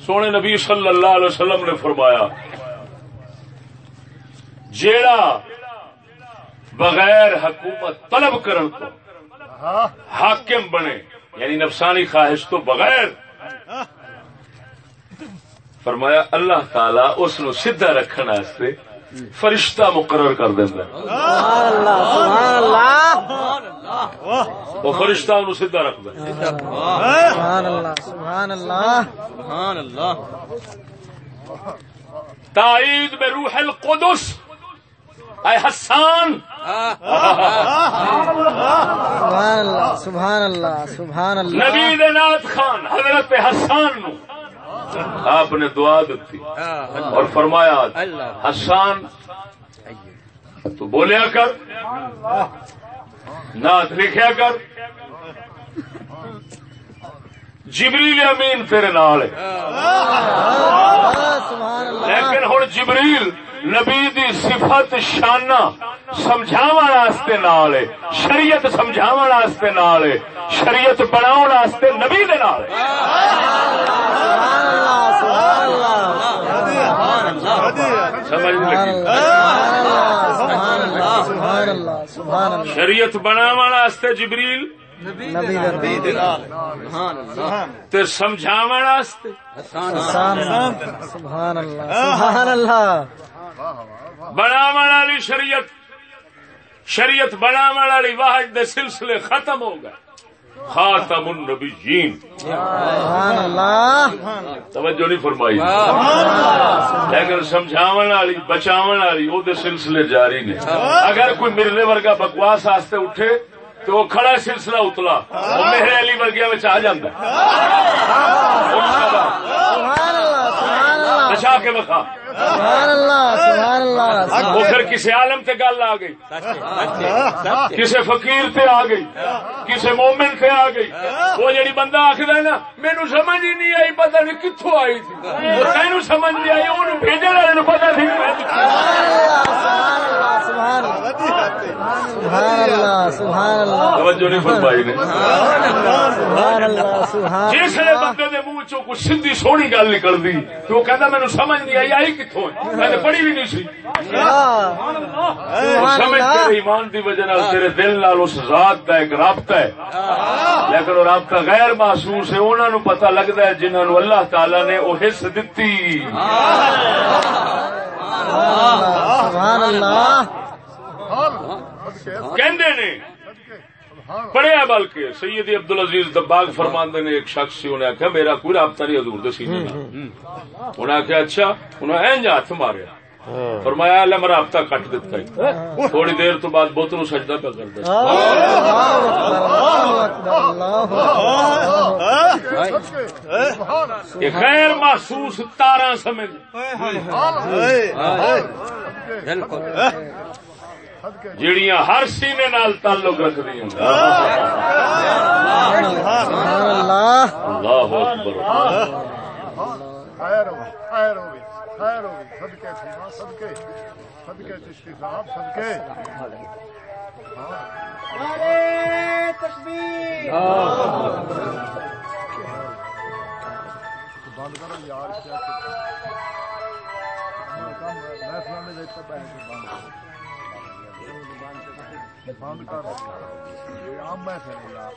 سونے نبی صلی اللہ علیہ وسلم نے فرمایا جیڑا بغیر حکومت طلب کرن کو حاکم بنے یعنی نفسانی خواہش تو بغیر فرمایا اللہ تعالی اس نو سیدھا رکھنے فرشتہ مقرر کر دینا سبحان اللہ وہ فرشتہ انہوں سیدھا رکھ دے سبحان اللہ سبحان اللہ۔ سبحان اللہ۔ تائید میں روح القدس۔ اے حسان۔ سبحان اللہ سبحان اللہ سبحان اللہ۔ نبی نات خان حضرت حسان نو۔ آپ نے دعا دیتی اور فرمایا حسان تو بولیا کر نعت لکھیا کر جبریل امین تیرے نال لیکن ہوں جبریل نبی دی صفت شانہ سمجھاون واسطے نال ہے شریعت سمجھاون واسطے نال ہے شریعت بناون واسطے نبی دے نال ہے۔ شریعت بناون واسطے جبریل سمجھاون واسطے۔ سبحان اللہ سبحان اللہ۔ بناون والی شریعت شریعت بناون والی واحد دے سلسلے ختم ہو گئے۔ خاتم النبیین۔ سبحان اللہ۔ توجہ نہیں فرمائی۔ لیکن سمجھاون والی بچاون والی وہ دے سلسلے جاری نے۔ اگر کوئی مرنے ورگا بکواس واسطے اٹھے تو وہ کھڑا سلسلہ اتلا۔ وہ میرے علی ورگیا آ جاتا سبحان اللہ سبحان اللہ۔ بچا کے بکھا سبحان اللہ سبحان اللہ وہ پھر کسی عالم تے گل آ گئی۔ کسی فقیر تے آ گئی۔ کسی مومن تے آ گئی۔ وہ جڑی بندہ آخر ہے نا مینو سمجھ ہی نہیں آئی پتہ نہیں کتوں آئی تھی۔ مینو سمجھ نہیں آئی والے پتہ سبحان جس بندے دے منہ کچھ سیدھی سونی گل نکلدی تو وہ کہندا مینوں سمجھ نہیں آئی آئی کتوں ہے؟ میں نے پڑھی بھی نہیں سی۔ سمجھ ایمان دی وجہ نال تیرے دل نال اس ذات دا ایک رابطہ ہے۔ لیکن وہ رابطہ غیر محسوس ہے انہاں نو پتہ لگدا ہے جنہاں نو اللہ تعالی نے وہ حص دتی۔ سبحان اللہ. کہندے نے پڑھیا بلکہ سید عبد العزیز دباغ فرماندے نے ایک شخص سی انہیں آخیا میرا کوئی رابطہ نہیں حضور دے سینے انہیں آخیا اچھا انہیں اینج ہاتھ ماریا۔ فرمایا اللہ میں رابطہ کٹ دیتا ہے۔ تھوڑی دیر تو بعد بت نو سجدہ پہ کر دیا غیر محسوس تارا سمجھ بالکل۔ جڑیاں ہر سینے نال تعلق رکھ دی اللہ اللہ اکبر۔ خیر ہو خیر ہو خیر ہو صدقے تھی ماں صدقے۔ صدقے چشتی صاحب صدقے۔ بند کرو یار کیا میں فلانے دیکھتا پہلے بند بند کر یہ عام محفل ہے یار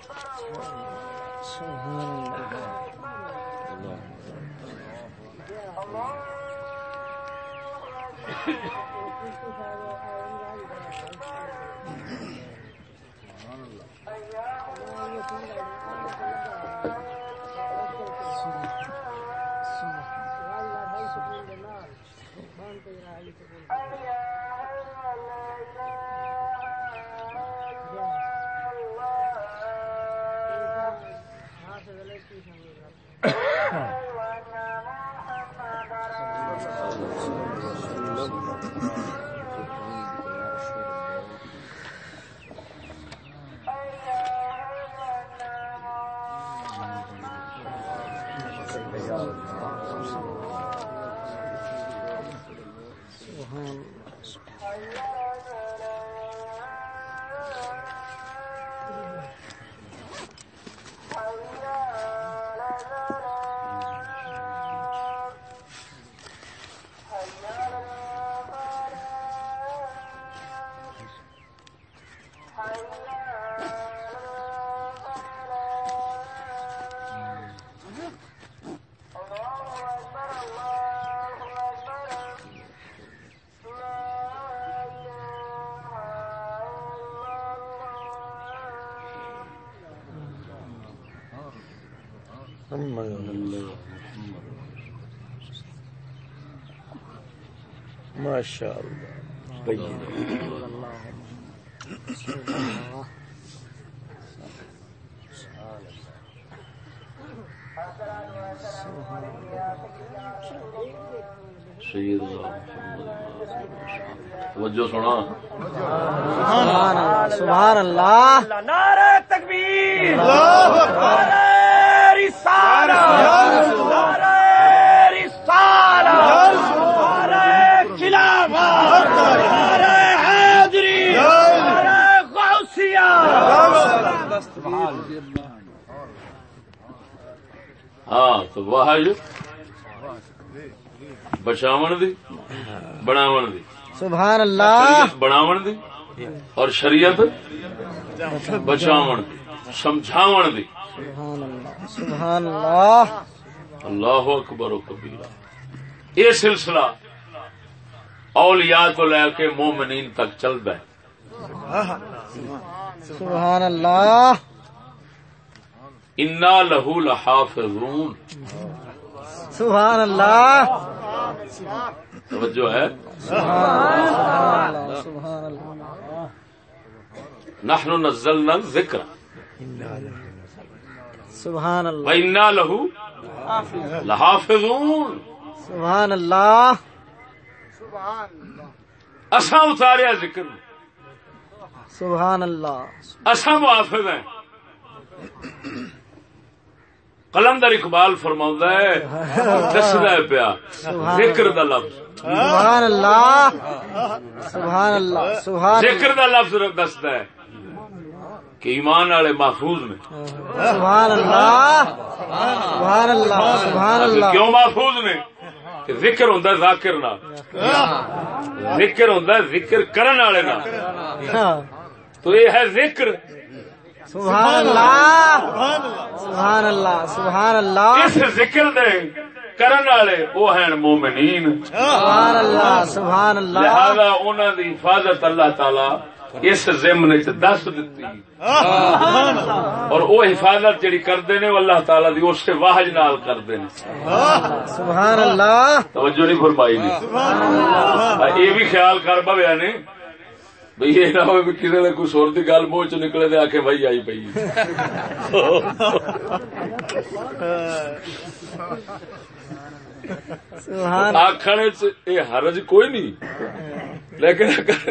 ماشاء اللہ سید توجہ سنا سبحان اللہ سبحان اللہ نعرہ تکبیر نعرہ رسالہ نعرہ رسالہ نعرہ خلافت نعرہ حیدری نعرہ غوثیہ ہاں تو واہج بچاون دی بناون دی۔ سبحان اللہ۔ بناون دی اور شریعت بچاون دی سمجھاون دی۔ سبحان اللہ سبحان اللہ۔ اللہ اکبر و کبیرہ۔ یہ سلسلہ اولیاء تو لے کے مومنین تک چلتا ہے۔ سبحان اللہ۔ انا لہو لحافظون۔ سبحان اللہ توجہ ہے۔ سبحان اللہ سبحان اللہ نحن نزلنا الذکر۔ سبحان اللہ لَحَافِظُونَ۔ سبحان اللہ اساں اتاریا ذکر سبحان اللہ اساں محافظ ہیں۔ قلندر اقبال فرماؤں ہے دسدا ہے پیا ذکر دا لفظ۔ سبحان اللہ سبحان اللہ سبحان ذکر دا لفظ دسدا ہے کہ ایمان والے محفوظ نے۔ سبحان اللہ سبحان اللہ سبحان اللہ کیوں محفوظ نے؟ کہ ذکر ہوندا ذاکر نال۔ ذکر ہوندا ذکر کرن والے نال۔ ہاں۔ تو یہ ہے ذکر۔ سبحان اللہ. سبحان اللہ. سبحان اللہ. اس ذکر دے کرن والے وہ ہیں مومنین. سبحان اللہ. سبحان اللہ. لہذا انہوں دی حفاظت اللہ تعالی اس ضمن چ دس دیتی اور وہ حفاظت جڑی کرتے نے وہ اللہ تعالی دی اس واہج نال کرتے ہیں سبحان اللہ. توجہ نہیں فرمائی نہیں یہ بھی خیال کر پویا نے بھئی یہ نہ ہوئے کسی نے کوئی سور گل منہ چ نکلے دے آخ بھائی آئی پئی سبحان آخر یہ حرج کوئی نہیں لیکن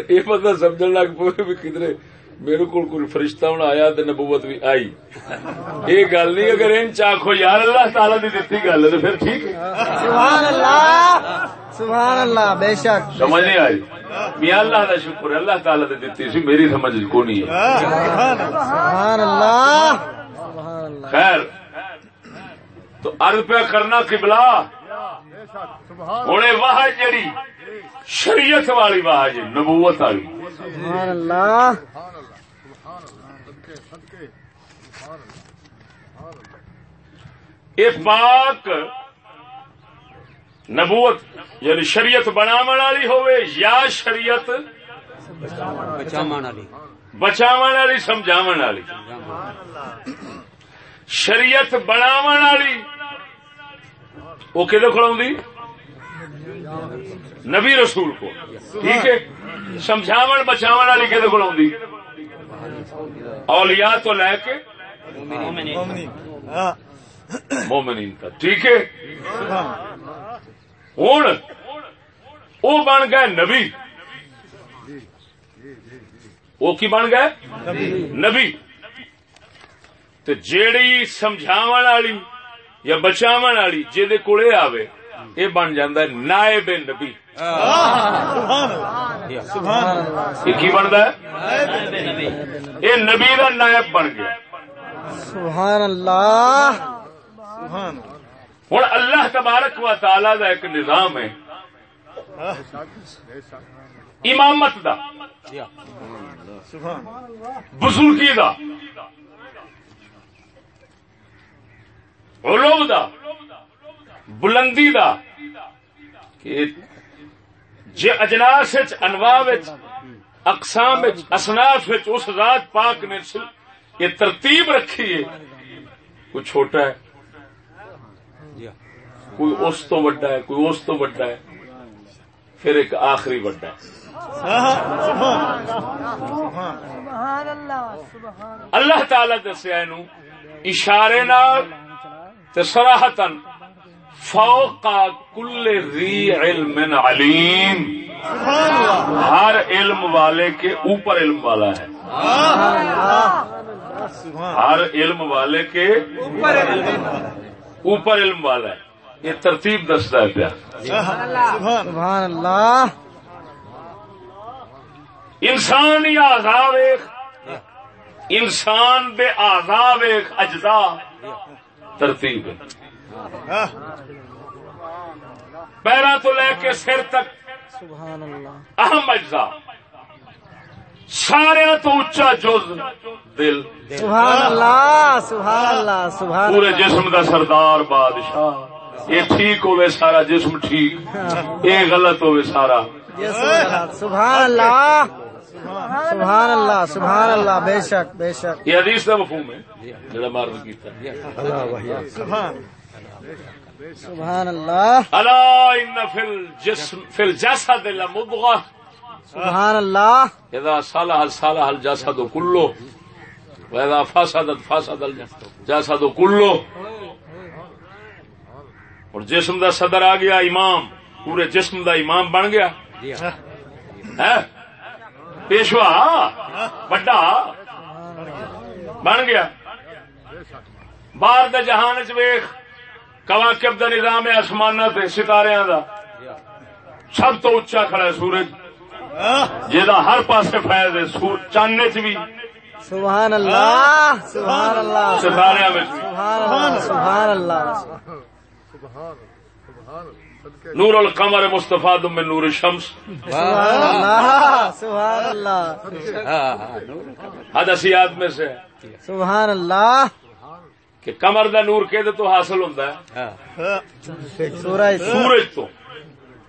یہ پتا سمجھن لگ پے بھی کدھر میرے کو کوئی فرشتہ ہونا آیا تو نبوت بھی آئی۔ یہ گل نہیں اگر ان چاخو یار اللہ تعالی دی دتی گل تو پھر ٹھیک سبحان اللہ سبحان اللہ بے شک۔ سمجھ نہیں آئی؟ میاں اللہ کا شکر اللہ تعالی نے دیتی سی میری سمجھ کو نہیں ہے۔ سبحان اللہ سبحان اللہ خیر۔ تو ارد پہ کرنا قبلہ۔ ہوں واہ جڑی شریعت والی واہ جی نبوت والی۔ سبحان اللہ یہ پاک نبوت یعنی شریعت بناو والی ہوئے یا شریعت بچاو والی. سمجھاو والی شریعت بناو والی وہ کدو کھڑا نبی رسول کو ٹھیک ہے؟ سمجھاو بچاو والی کہ اولیاء تو لے کے مومنین کا۔ ٹھیک ہے؟ ہوں۔ وہ بن گئے نبی۔ وہ کی بن گئے؟ نبی۔ تو جیڑی سمجھاو والی یا بچاو والی جی کول آوے یہ بن جاندہ نائب نبی۔ یہ کی بنتا ہے؟ یہ نبی کا نائب بن گیا۔ سبحان اللہ۔ ہوں اللہ۔ تبارک و تعالی کا ایک نظام ہے۔ امامت دا۔ بزرگی دا۔ علوم دا۔ بلندی دا۔ کہ جی اجناس انواع اقسام اصناف اس ذات پاک نے یہ ترتیب رکھی ہے۔ کوئی چھوٹا ہے؟ کوئی اس تو وڈا ہے، کوئی اس تو وڈا ہے۔ پھر ایک آخری وڈا ہے۔ اللہ تعالی دسیا اشارے نال سراہتن فوق کل ری علم علیم۔ ہر علم والے کے اوپر علم والا ہے۔ ہر علم والے کے اوپر علم والا ہے۔ یہ ترتیب دستا ہے پیا۔ سبحان اللہ۔ انسان یا ایک انسان بے ایک اجزا ترتیب۔ پیرا تو لے کے سر تک۔ سبحان اللہ۔ اہم اجزا سارے تو اچا جز۔ دل۔ سبحان اللہ سبحان اللہ سبحان پورے اللہ۔ جسم دا سردار بادشاہ۔ یہ ٹھیک ہوئے سارا جسم ٹھیک۔ یہ غلط ہوئے سارا۔ یہ سبحان- سبحان اللہ۔ سبحان اللہ سبحان اللہ بے شک بے شک۔ یہ حدیث کا مفہوم ہے۔ جڑا مارد کیتا سبحان اللہ۔ الا ان فی الجسم فی الجسد لمضغه سبحان اللہ۔ اذا صلح صلح الجسد كله واذا فسدت فسد الجسد كله۔ اور جسم دا صدر آ گیا امام پورے جسم دا امام بن گیا۔ ہے پیشوا بڑا بن گیا۔ باہر دے جہان چ کواکب دا نظام ہے آسمان تے ستارے دا۔ سب تو اچا کھڑا ہے سورج۔ جہاں ہر پاسے فیض ہے چانے چ بھی۔ سبحان اللہ سبحان اللہ ستارے سبحان اللہ سبحان اللہ۔ سبحان سبحان صدقے نور القمر مصطفیٰ من نور الشمس سبحان اللہ سبحان اللہ۔ حدثیات میں سے۔ سبحان اللہ۔ کہ کمر دا نور کہ تو حاصل ہوتا ہے؟ سورج تو۔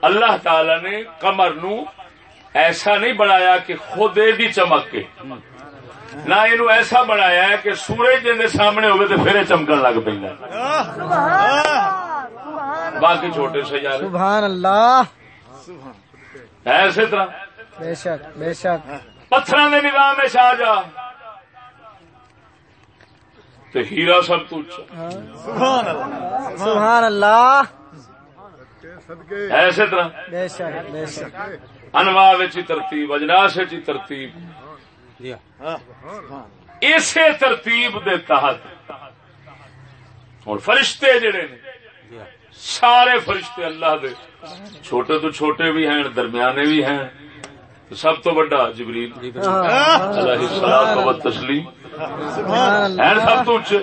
اللہ تعالی نے کمر نو ایسا نہیں بنایا کہ خود دی چمک کے۔ نہ یہ ایسا بنایا ہے کہ سورج جن سامنے ہوئے تو پھر چمکن لگ پہ باقی چھوٹے سیارے سبحان اللہ۔ ہے اسی طرح۔ بے شک بے شک۔ پتھر نظام میں شاہ جا تو ہیرا سب تو اچھا۔ سبحان اللہ۔ اسی طرح۔ انواع ترتیب اجناس ترتیب۔ اسی ترتیب دے تحت۔ اور فرشتے جڑے نے سارے فرشتے اللہ دے۔ چھوٹے تو چھوٹے بھی ہیں درمیانے بھی ہیں۔ سب تو بڑا جبریل۔ علیہ السلام و تسلیم ہیں سب تو اچے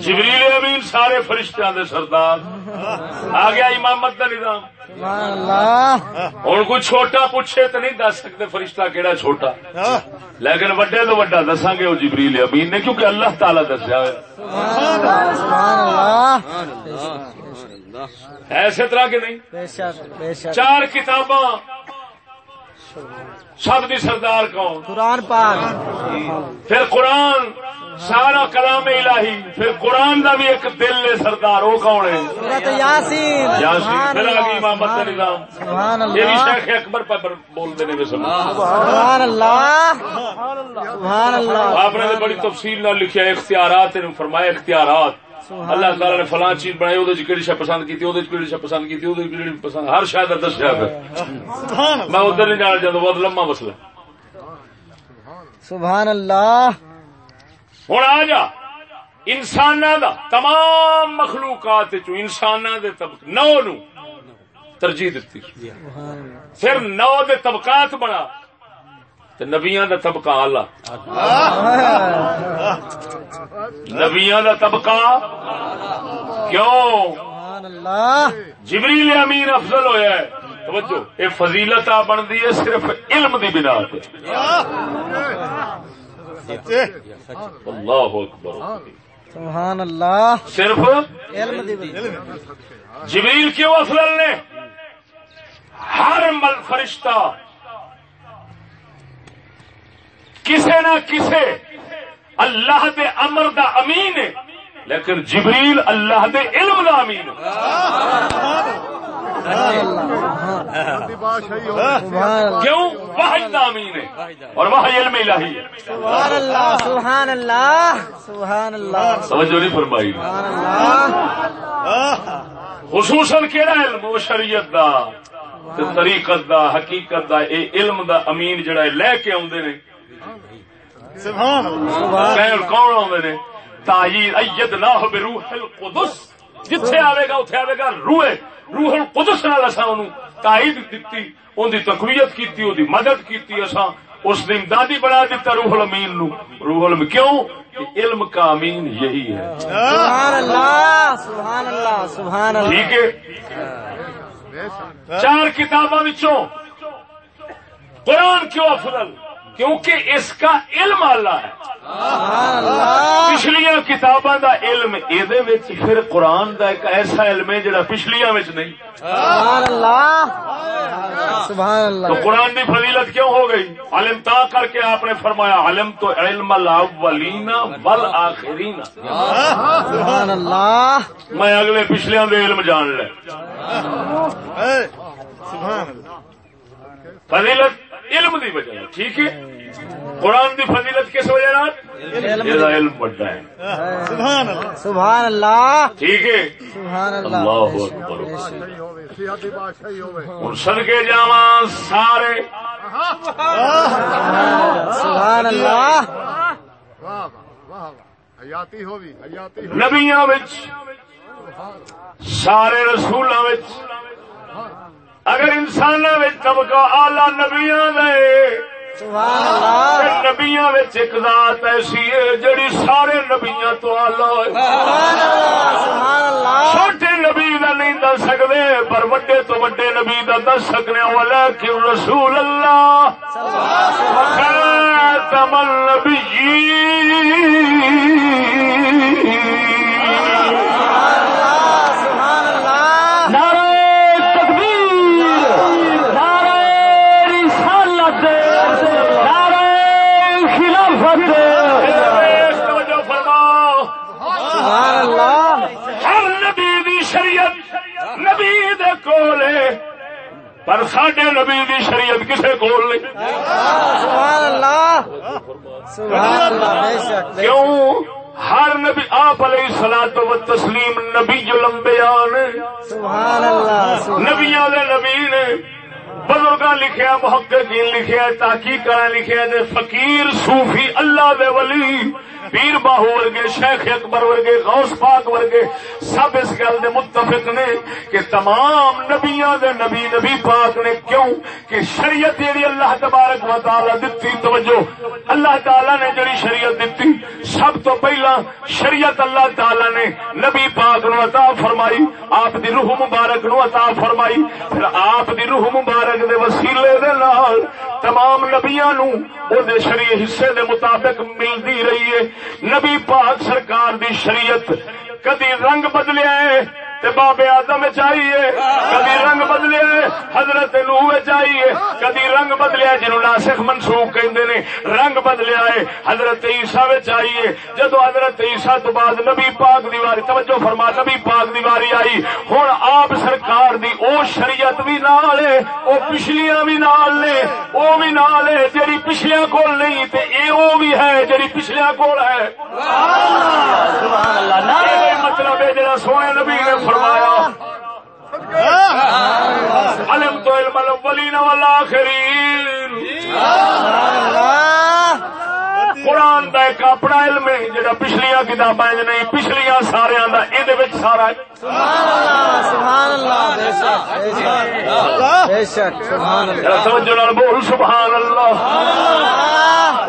جبریل امین سارے فرشتیاں دے سردار۔ آ گیا امامت دا نظام۔ ہوں کوئی چھوٹا پوچھے تو نہیں دس سکتے فرشتہ کہڑا چھوٹا۔ لیکن وڈے تو وڈا دساں گے وہ جبریل امین نے کیونکہ اللہ تعالی دسیا ہوا اسی طرح کہ نہیں۔ چار کتاباں سب دی سردار کون؟ قرآن پاک۔ پھر قرآن سارا کلام الہی پھر قرآن دا بھی ایک دل ہے سردار وہ کون ہے؟ یاسین۔ یاسین پھر امامت نظام۔ سبحان یہ شیخ اکبر پر بول دینے میں سمجھ۔ سبحان اللہ۔ سبحان اللہ۔ آپ نے بڑی تفصیل نہ لکھا ہے اختیارات نے فرمایا اختیارات۔ اللہ تعالی نے فلاں چیز بنائی وہ کہڑی شہ پسند کی وہ کہڑی شہ پسند کی کہڑی پسند ہر شاید دسیا میں ادھر نہیں جانا چاہتا بہت لمبا مسئلہ۔ سبحان اللہ. ہوں آ جا۔ انسان دا تمام مخلوقات انسان دے طبق نو نو ترجیح دیتی پھر نو دے طبقات بنا۔ تے نبیاں دا طبقہ آلہ نبیاں دا طبقہ کیوں؟ جبریل امین افضل ہویا ہے۔ توجہ یہ فضیلت آ بنتی ہے صرف علم دی بنا تے۔ اللہ اکبر۔ سبحان اللہ۔ صرف علم دی جبریل کیوں افضل نے؟ ہر مل فرشتہ کسے نہ کسے اللہ دے امر دا امین ہے۔ لیکن جبریل اللہ دے علم دا امین کیوں؟ وحی دا امین ہے۔ اور وحی علم الہی ہے۔ سبحان اللہ سبحان اللہ سبحان اللہ توجہ نہیں فرمائی۔ سبحان اللہ خصوصاً کہڑا علم؟ وہ شریعت دا طریقت دا حقیقت دا اے علم دا امین جڑا ہے لے کے آندے نے۔ کون آدھے نے؟ اید نہ بروح القدس جتھے آئے گا گا روح روح القدس نال اساں اونوں تائید دتی اون دی تقویت کیتی اون دی مدد کیتی اساں۔ اس نے امدادی بنا دیتا روح الامین نو۔ روح الامین کیوں؟ کہ علم کا امین یہی ہے۔ سبحان اللہ سبحان اللہ سبحان اللہ۔ ٹھیک ہے؟ چار کتاباں وچوں۔ قرآن کیوں افضل؟ کیونکہ اس کا علم اللہ ہے۔ سبحان اللہ۔ پچھلیاں کتاباں دا علم ایدے وچ پھر قرآن دا ایک ایسا علم ہے جڑا پچھلیاں وچ نہیں۔ سبحان اللہ۔ سبحان تو اللہ قرآن دی فضیلت کیوں ہو گئی؟ علم تا کر کے آپ نے فرمایا علم تو علم الاولین والآخرین۔ سبحان اللہ۔ میں اگلے پچھلیاں دے علم جان لے۔ فضیلت علم دی وجہ ٹھیک ہے؟ قرآن دی فضیلت کس وجہ علم بڑا ہے۔ سبحان اللہ۔ ٹھیک ہے؟ سبحان اللہ۔ ہوں سدکے جاواں سارے۔ سبحان اللہ۔ نبیاں وچ سارے رسولاں وچ۔ اگر انساناں وچ طبقہ اعلی نبیاں نبیاں ایک ذات ایسی ہے جڑی سارے نبیاں تو اللہ چھوٹے نبی دا نہیں دس سکتے پر وڈے تو وڈے نبی دا دس سکنے والا کیوں رسول اللہ۔ خاتم النبیین۔ پر ساڈے نبی دی شریعت کسے کول نہیں. سبحان اللہ. سبحان اللہ. کیوں؟ ہر نبی آپ علیہ سلاد و تسلیم نبی جو لمبے آنے سبحان اللہ. نبیاں دے نبی نے بزرگاں لکھیا محققین لکھیا تحقیق کرا لکھیا دے فقیر صوفی اللہ دے ولی پیر باہو ورگے، شیخ اکبر ورگے، غوث پاک ورگے، سب اس گل دے متفق نے کہ تمام نبیاں دے نبی نبی پاک نے کیوں کہ شریعت جیڑی اللہ تبارک و تعالی دتی، توجہ، اللہ تعالی نے جڑی شریعت دتی، سب تو پہلا شریعت اللہ تعالی نے نبی پاک نو عطا فرمائی، آپ دی روح مبارک نو عطا فرمائی، پھر آپ دی روح مبارک دے وسیلے دے نال تمام نبیاں نو او دے شریع حصے دے مطابق ملدی رہی ہے۔ نبی پاک سرکار دی شریعت کدی رنگ بدلیا ہے تے بابے آدم چاہیے کدی رنگ بدلے، حضرت نوح چاہیے کدی رنگ بدلیا، جنہوں ناسخ منسوخ کہندے نے، رنگ بدلیا ہے۔ حضرت عیسیٰ چاہیے جدو حضرت عیسیٰ تو بعد نبی پاک دیواری توجہ فرما، نبی پاک دیواری آئی۔ ہوں آپ سرکار دی او شریعت بھی نال ہے، او پچھلیاں بھی نال نے، او بھی نال ہے جیڑی پچھلیاں کول نہیں، تے اے او بھی ہے جیڑی پچھلیاں کول ہے۔ یہ مطلب ہے جڑا سونے نبی نے فرمایا علم تو علم الاولین والآخرین قرآن دا ایک اپنا علم ہے جڑا پچھلیاں کتاباں وچ نہیں پچھلیاں سارے دا وچ سارا ہے سبحان اللہ بے شک بے شک سبحان اللہ توجہ نال بول سبحان اللہ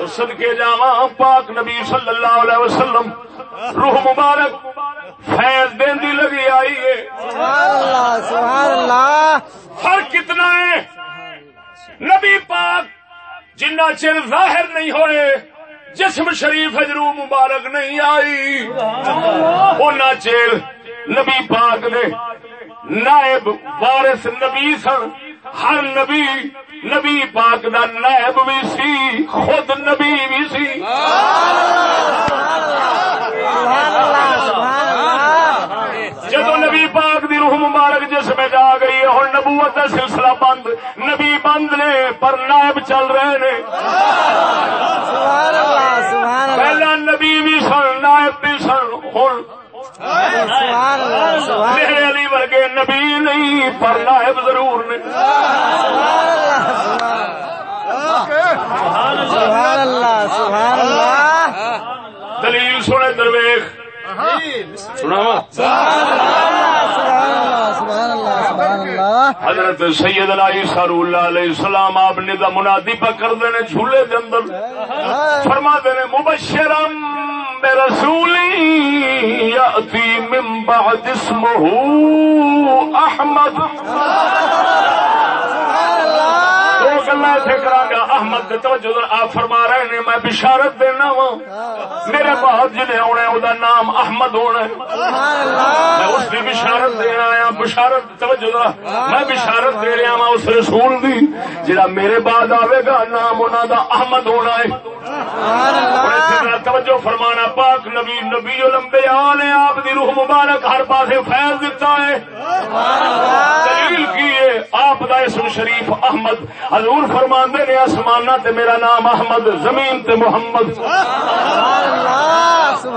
صدقے جاواں پاک نبی صلی اللہ علیہ وسلم روح مبارک فیض دیندی لگی آئی ہے۔ سبحان اللہ سبحان اللہ۔ فرق کتنا ہے۔ نبی پاک جنہ چر ظاہر نہیں ہوئے جسم شریف روح مبارک نہیں آئی۔ اونا چیر نبی پاک نے نائب وارث نبی سن۔ ہر نبی نبی پاک دا نائب بھی سی خود نبی بھی سی۔ جدو نبی پاک دی روح مبارک جس میں جا گئی ہے ہوں نبوت کا سلسلہ بند۔ نبی بند نے پر نائب چل رہے نے۔ پہلا نبی بھی سن نائب بھی سن ہوں میرے علی ورگے نبی نہیں پر نائب ضرور نے سبحان اللہ سبحان اللہ دلیل سنے درویش سنا سبحان اللہ سبحان اللہ سبحان اللہ حضرت سید علی اللہ علیہ السلام آپ نے دا منادی پکڑ کر دینے جھولے دے اندر فرما دینے، مبشرم برسولی یأتی من بعد اسمه احمد۔ کرا گا احمد توجہ آپ فرما رہے میں بشارت دینا وا۔ میرے بعد جنہیں آنا دا نام احمد ہونا میں اس کی بشارت دینا آیا بشارت توجہ میں بشارت دے رہا ہوں اس رسول دی جڑا میرے بعد آئے گا نام انہوں دا احمد ہونا ہے۔ توجہ فرمانا پاک نبی نبی لمبے نے آپ دی روح مبارک ہر پاسے فیض دیتا ہے۔ دلیل کی ہے آپ دا اسم شریف احمد۔ حضور فرماندے نے آسمانہ تے میرا نام احمد زمین تے محمد۔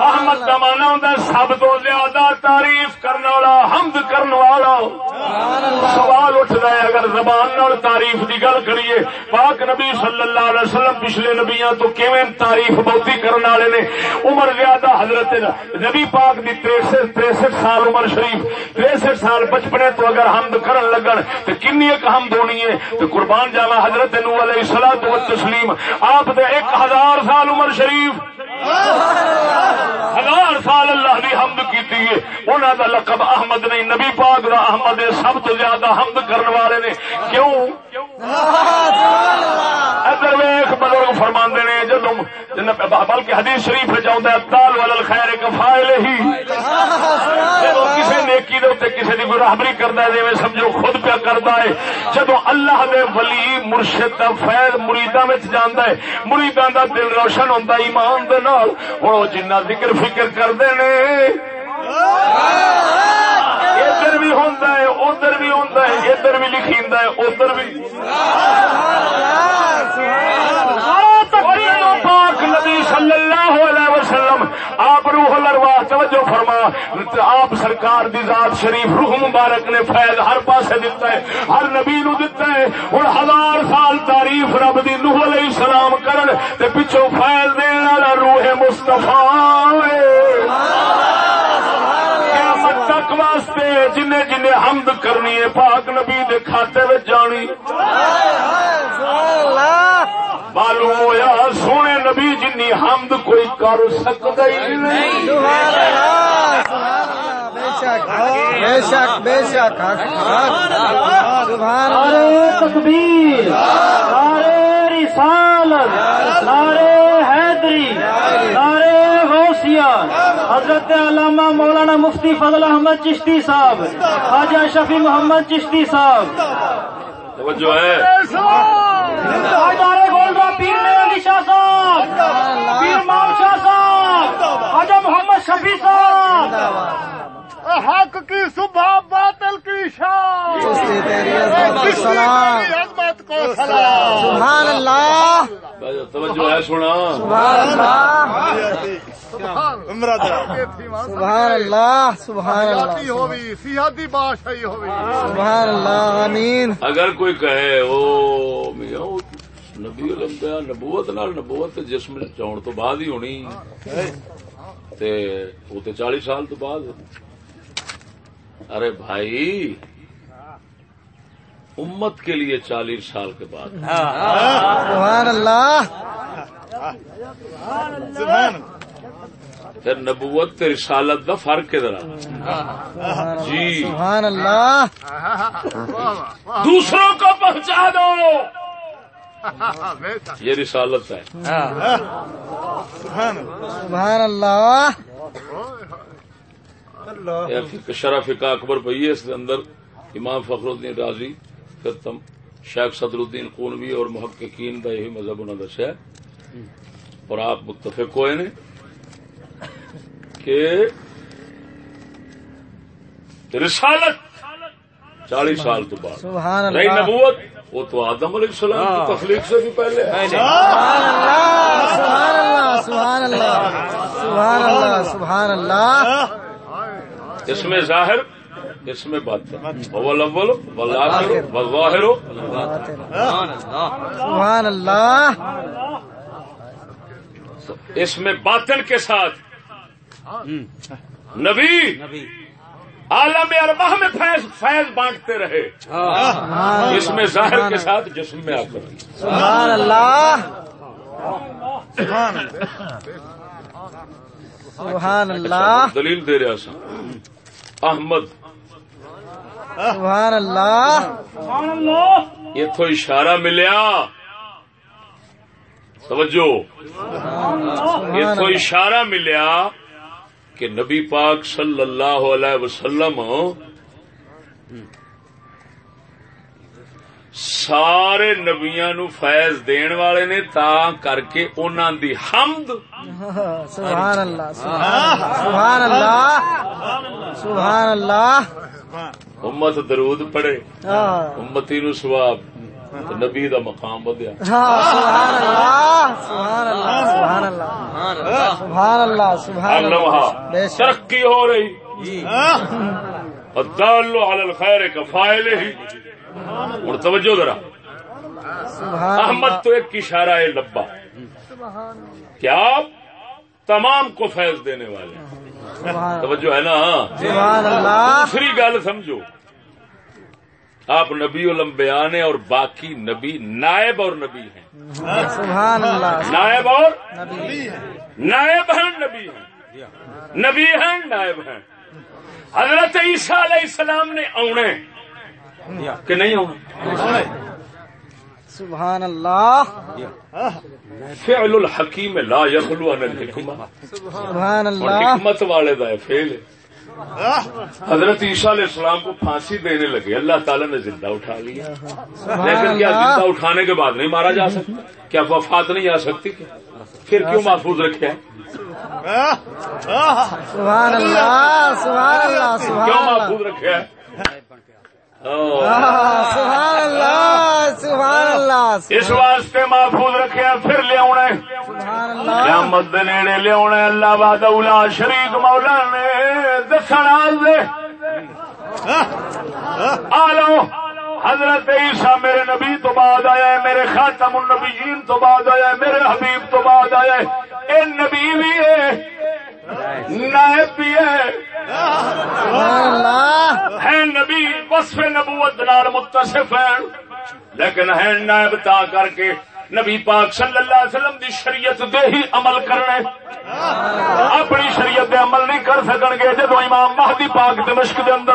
احمد کا مانا ہوں سب تو زیادہ تعریف کرنے والا حمد کرنے والا۔ سوال اٹھتا اگر زبان نال تعریف کی گل کریے۔ پاک نبی صلی اللہ علیہ وسلم پچھلے نبیاں تو کیویں تعریف بہتی کرنے والے نے؟ عمر زیادہ حضرت نبی پاک دی تریسٹھ تریسٹھ سال عمر شریف، تریسٹھ سال بچپنے تو اگر حمد کرن لگن تو کنی ایک حمد ہونی ہے؟ تو قربان جاوا حضرت نو علیہ السلام و تسلیم آپ دے ایک ہزار سال عمر شریف ہزار سال اللہ دی حمد کیتی ہے۔ انہوں دا لقب احمد نہیں نبی پاک دا احمد ہے۔ سب تو زیادہ حمد کرنے والے نے۔ کیوں؟ ادھر ویخ بزرگ فرما نے بلکہ حدیث شریف جاؤں تال والل خیر کفائل ہی۔ جدو کسی نیکی دے اتنے کسی کی کوئی راہبری ہے جی سمجھو خود پیا کرتا ہے۔ جدو اللہ دے ولی مرشد دا فیض مریدا جانا ہے، مریداں دا دل روشن ہوتا ایمان دے نال ہوں جنہ ذکر فکر کرتے ہیں ادھر بھی ہوتا ہے، ادھر بھی ہوتا ہے، ادھر بھی لکھی ہے، ادھر بھی۔ پاک نبی صلی اللہ علیہ وسلم آپ روح الارواح توجہ فرما آپ سرکار دی ذات شریف روح مبارک نے فیض ہر پاسے دیتا ہے ہر نبی نو دیتا ہے۔ ہوں ہزار سال تعریف رب دی نوح علیہ السلام کرن تے پچھو فیض دین والا روح مصطفیٰ قیامت تک واسطے جن جن حمد کرنی ہے پاک نبی دے کھاتے میں جانی۔ معلوم سونے نبی جنی حمد کوئی کر سکتا ہی نہیں بے شک بے شک بے شک سبحان اللہ تکبیر نعرے رسالت نعرے حیدری نعرے غوثیہ حضرت علامہ مولانا مفتی فضل احمد چشتی صاحب خواجہ شفیع محمد چشتی صاحب توجہ ہے۔ تاجدار گولڈا پیر علی شاہ صاحب پیر مام شاہ صاحب خواجہ محمد شفیع صاحب۔ حق کی صبح باطل کی تیری عظمت کو سلام۔ سبحان اللہ۔ توجہ ہے سنا سبحان اللہ۔ سبحان اللہ۔ سبحان اللہ سیادی ہوئی سیادی بادشاہی ہوئی سبحان اللہ آمین۔ اگر کوئی کہے او میاں او نبی الانبیاء نبوت نال نبوت جسم چون تو بعد ہی ہونی۔ تے وہ تے چالی سال تو بعد ارے بھائی امت کے لیے چالیس سال کے بعد۔ سبحان اللہ۔ پھر نبوت رسالت دا فرق ادھر جی۔ سبحان اللہ۔ دوسروں کو پہنچا دو۔ یہ رسالت ہے۔ سبحان اللہ۔ شرف کا اکبر بھائی اس کے اندر امام فخر الدین راضی پھر تم شیخ صدر الدین قونوی اور محققین کا یہی مذہب انہوں نے دسیا اور آپ متفق ہوئے نے کہ رسالت چالیس سال تو بعد۔ سبحان رہی اللہ نبوت وہ تو آدم علیہ السلام کی تخلیق سے بھی پہلے ہے۔ سبحان اللہ سبحان اللہ سبحان اللہ سبحان اللہ۔ اس میں ظاہر اس میں بات اول والآخر والظاہر سبحان اللہ۔ اس میں باطن کے ساتھ۔ نبی عالم ارباہ میں فیض فیض بانٹتے رہے۔ اس میں ظاہر کے ساتھ جسم میں آ کر۔ سبحان اللہ۔ سبحان اللہ۔ دلیل دے رہا سا۔ احمد۔ سبحان اللہ۔ یہ تو اشارہ ملیا۔ سمجھو؟ یہ تو اشارہ ملیا کہ نبی پاک صلی اللہ علیہ وسلم سارے نبیاں نو فیض دین والے نے تا کر کے انہاں دی حمد۔ سبحان اللہ سبحان اللہ سبحان اللہ امت درود پڑے ہاں۔ امتی نو سواب تے نبی دا مقام ودیا ہاں، سبحان اللہ سبحان اللہ سبحان اللہ سبحان اللہ سبحان اللہ ترقی ہو رہی۔ الدال علی الخیر کا فائل ہی۔ اور توجہ ذرا۔ احمد تو ایک اشارہ ہے لبا۔ کہ آپ تمام کو فیض دینے والے ہیں۔ توجہ ہے نا؟ دوسری گل سمجھو۔ آپ نبی الانبیاء نے اور باقی نبی نائب اور نبی ہیں۔ سبحان اللہ۔ نائب اور نبی نائب ہیں نبی ہیں۔ نبی ہیں نائب ہیں۔ حضرت عیسیٰ علیہ السلام نے کہ نہیں اونے سبحان اللہ۔ فعل الحکیم لا یخلو عن الحکمہ۔ سبحان اللہ۔ حکمت والے دا فیل حضرت عیسیٰ علیہ السلام کو پھانسی دینے لگے۔ اللہ تعالیٰ نے زندہ اٹھا لیا۔ لیکن کیا زندہ اٹھانے کے بعد نہیں مارا جا سکتا؟ کیا وفات نہیں آ سکتی؟ کیا پھر کیوں محفوظ رکھے؟ ہیں سبحان اللہ سبحان اللہ کیوں محفوظ رکھے؟ سبحان اللہ سبحان اللہ اس واسطے محفوظ رکھے ہیں پھر لیا سبحان اللہ۔ قیامت دے نیڑے لیا اللہ باد شریک مولا نے دسنا دے۔ آ لو حضرت عیسیٰ میرے نبی تو بعد آیا ہے میرے خاتم النبیین تو بعد آیا ہے میرے حبیب تو بعد آیا ہے۔ اے نبی بھی ہے نائب بھی ہے۔ نبی وصف نبوت نال متصف ہیں۔ لیکن ہے نائب تا کر کے نبی پاک صلی اللہ علیہ وسلم دی شریعت دے ہی عمل کرنا اپنی شریعت دے عمل نہیں کر سکن گے جدو امام مہدی پاک دمشق دے اندر۔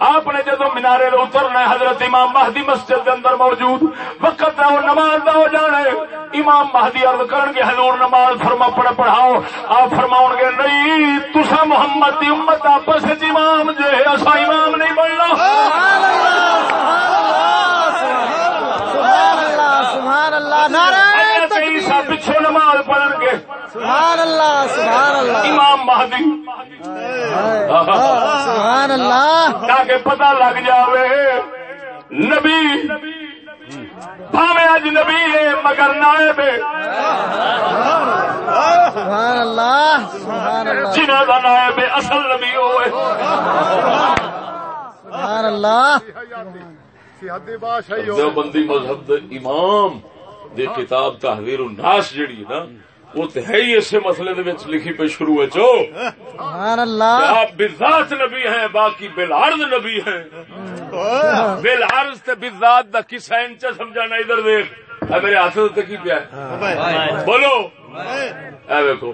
آپ نے جدو مینارے لے اترنا حضرت امام مہدی مسجد دے اندر موجود۔ وقت نہ وہ نماز دا ہو، جانا ہے۔ امام مہدی عرض کرن گے، حضور نماز فرما، پڑھ، پڑھاؤ۔ آپ فرماؤ گے، نہیں تسا محمد دی امت آپس امام جے اسا امام نہیں بننا۔ سبحان اللہ سبحان اللہ نعرہ حضرت عیسیٰ پچھو نماز پڑھن گے۔ سبحان اللہ سبحان اللہ۔ امام مہدی۔ سبحان اللہ تاکہ پتہ لگ جاوے نبی بھاوے اج نبی ہے مگر نائب ہے۔ سبحان اللہ سبحان اللہ۔ جنہ دا نائب اصل نبی ہوئے سبحان اللہ۔ سیادی بادشاہی ہو۔ دیوبندی مذہب دے امام۔ دے کتاب تحریر الناس جڑی ہے نا وہ تو ہے ہی اسے مسئلے دے وچ لکھی پہ شروع ہے جو سبحان اللہ. آپ بذات نبی ہیں باقی بالعرض نبی ہیں۔ بالعرض تے بذات دا کس اینچ سمجھانا ادھر دیکھ اے میرے ہاتھ تے کی پیا ہے؟ بولو۔ اے دیکھو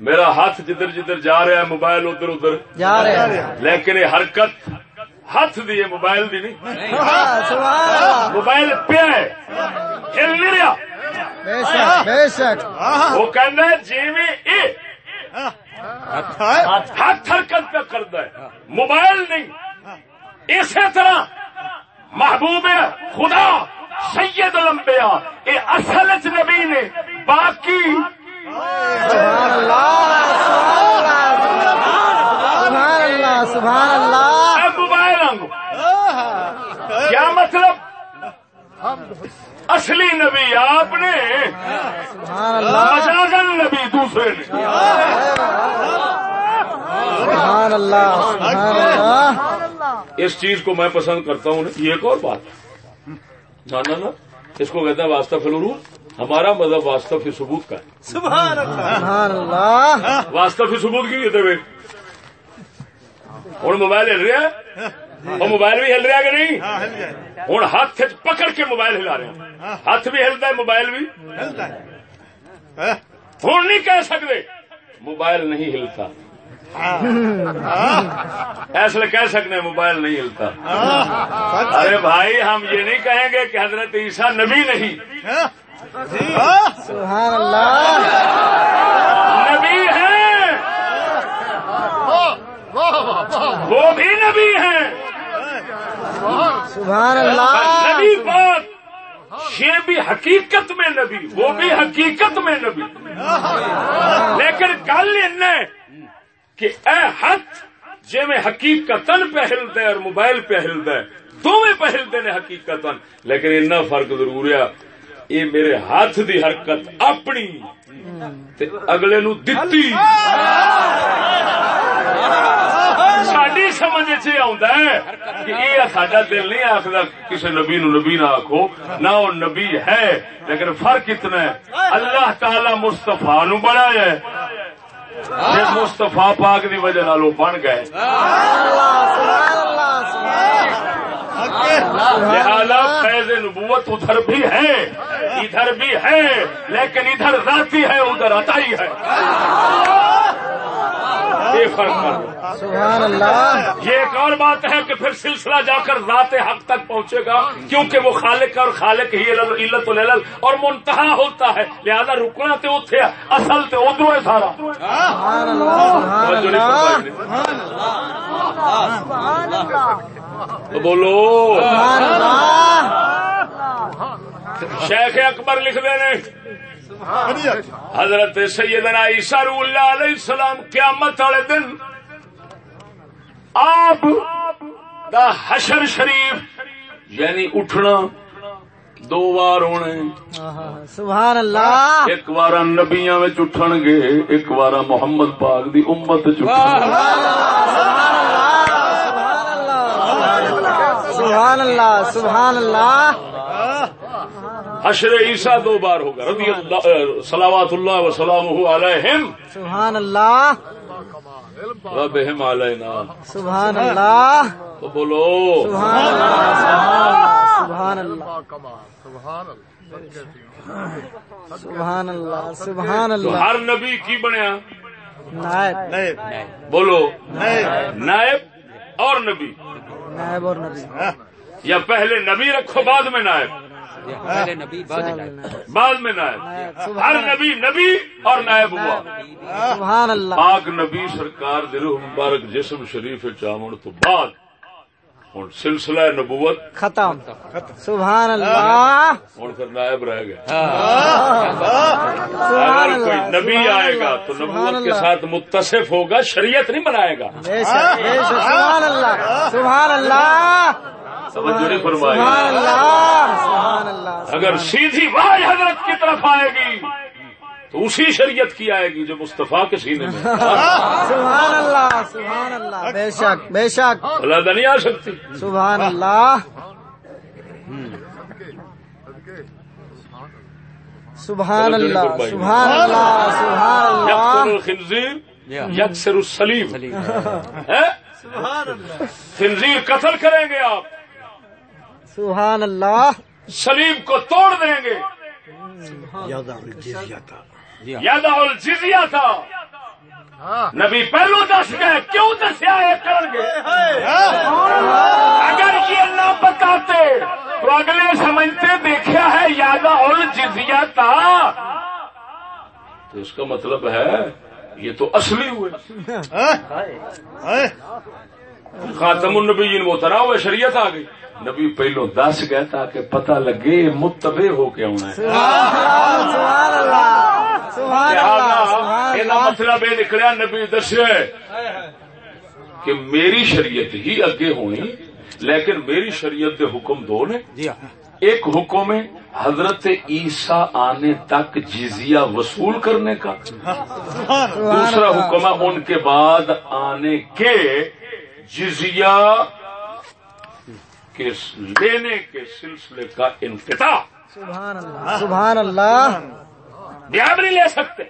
میرا ہاتھ جدھر جدھر جا رہا ہے موبائل ادھر ادھر۔ جا رہے ہیں لیکن یہ حرکت ہاتھ دی ہے موبائل دی نہیں۔ سبحان اللہ۔ موبائل پیا ہے۔ ہل نہیں رہا۔ بے شک بے شک۔ وہ کہنا جی ہاتھ حرکت پہ کرتا ہے۔ موبائل نہیں۔ اسی طرح محبوب خدا سید الانبیاء یہ اصل چ نبی نے باقی سبحان اللہ سبحان اللہ سبحان اللہ اے موبائل انگ کیا مطلب اصلی نبی آپ نے سبحان اللہ۔ مجازن نبی دوسرے نے۔ سبحان اللہ سبحان اللہ۔ اس چیز کو میں پسند کرتا ہوں یہ ایک اور بات۔ نہ نہ اس کو کہتے ہیں واسطہ فلورو ہمارا مذہب واسطہ فی ثبوت کا ہے۔ سبحان اللہ۔ واسطہ فی ثبوت کی کہتے ہوئے ہوں موبائل ہل رہا ہے۔ اور موبائل بھی ہل رہا کہ نہیں؟ ہوں ہاتھ پکڑ کے موبائل ہلا رہے ہیں۔ ہاتھ بھی ہلتا ہے موبائل بھی۔ ہوں نہیں کہہ سکتے۔ موبائل نہیں ہلتا۔ ایسے کہہ سکتے موبائل نہیں ہلتا۔ ارے بھائی ہم یہ نہیں کہیں گے کہ حضرت عیسیٰ نبی نہیں۔ سبحان اللہ نبی ہے وہ بھی نبی ہیں۔ سبحان اللہ۔ نبی پاک یہ بھی حقیقت میں نبی وہ بھی حقیقت میں نبی۔ لیکن کل ان کہ اے ہاتھ جی میں حقیقت پہلتا ہے اور موبائل پہلتا ہے دونوں پہلتے نے حقیقت لیکن اتنا فرق ضرور ہے یہ میرے ہاتھ دی حرکت اپنی تے اگلے نو دتی۔ سمجھ چ آتا ہے کہ یہ ساڈا دل نہیں آخر کسی نبی نو نبی نہ آخو نہ وہ نبی ہے، لیکن فرق اتنا ہے۔ اللہ تعالی مستفا نو بنایا ہے۔ مستفا پاک دی وجہ نال بن گئے۔ لہذا فیض نبوت ادھر بھی ہے، ادھر بھی ہے، لیکن ادھر ذاتی ہے، ادھر عطائی ہے۔ سبحان اللہ یہ ایک اور بات ہے کہ پھر سلسلہ جا کر ذات حق تک پہنچے گا کیونکہ وہ خالق اور خالق ہی علت العلل اور منتہا ہوتا ہے۔ لہذا رکنا تے اتنے اصل تے ادھر ہے سارا۔ سبحان اللہ بولو۔ شیخ اکبر لکھ دے حضرت سیدنا عیسیٰ روح اللہ علیہ السلام قیامت والے دن آپ دا حشر شریف یعنی اٹھنا دو بار ہونے۔ سبحان اللہ۔ ایک بار نبیاں میں اٹھن گے ایک بار محمد پاک دی امت چ سبحان اللہ۔ سبحان اللہ حشر عیسیٰ دو بار ہوگا۔ رضی اللہ صلوات اللہ وسلام علیہم۔ سبحان اللہ۔ وبہم علینا۔ سبحان اللہ۔ تو بولو۔ سبحان اللہ سبحان اللہ۔ کمال سبحان اللہ سبحان اللہ سبحان اللہ۔ ہر نبی کی بنیا؟ نائب۔ بولو۔ نائب؟ اور نبی۔ نائب اور نبی۔ یا پہلے نبی رکھو بعد میں نائب۔ بعد میں نائب۔ ہر نبی نبی اور نائب ہوا۔ سبحان اللہ۔ پاک نبی سرکار دل مبارک جسم شریف چامن تو بعد ہوں سلسلہ نبوت ختم۔ سبحان اللہ۔ ہوں پھر نائب رہ گیا سبحان اگر کوئی نبی آئے گا تو نبوت کے۔ ساتھ متصف ہوگا شریعت نہیں بنائے گا۔ سبحان اللہ سبحان اللہ۔ اگر سیدھی واج حضرت کی طرف آئے گی تو اسی شریعت کی آئے گی جو مصطفیٰ کے سینے میں۔ سبحان اللہ سبحان اللہ بے شک بے شک۔ علیحدہ نہیں آ سکتی۔ سبحان اللہ سبحان اللہ سبحان اللہ سبحان اللہ الخنزیر یکسر السلیم؟ خنزیر قتل کریں گے آپ۔ سبحان اللہ سلیم کو توڑ دیں گے۔ یادا الجزیہ تھا۔ نبی پہلو دس گئے کیوں دسیا یہ کر گے؟ اگر یہ نہ بتاتے تو اگلے سمجھتے دیکھا ہے یادا الجزیہ تھا۔ تو اس کا مطلب ہے یہ تو اصلی ہوئے۔ خاتم النبیین وہ طرح ہوئے شریعت آ گئی۔ نبی پہلو دس گئے تاکہ پتہ لگے متبع ہو کے آنا ہے۔ مطلب یہ نکلیا نبی دسے کہ میری شریعت ہی اگے ہونی لیکن میری شریعت دے حکم دو نے۔ جی ہاں۔ ایک حکم ہے حضرت عیسیٰ آنے تک جزیہ وصول کرنے کا۔ دوسرا حکم ہے ان کے بعد آنے کے جزیہ کے لینے کے سلسلے کا انقطاع۔ سبحان اللہ سبحان اللہ۔ آپ نہیں لے سکتے۔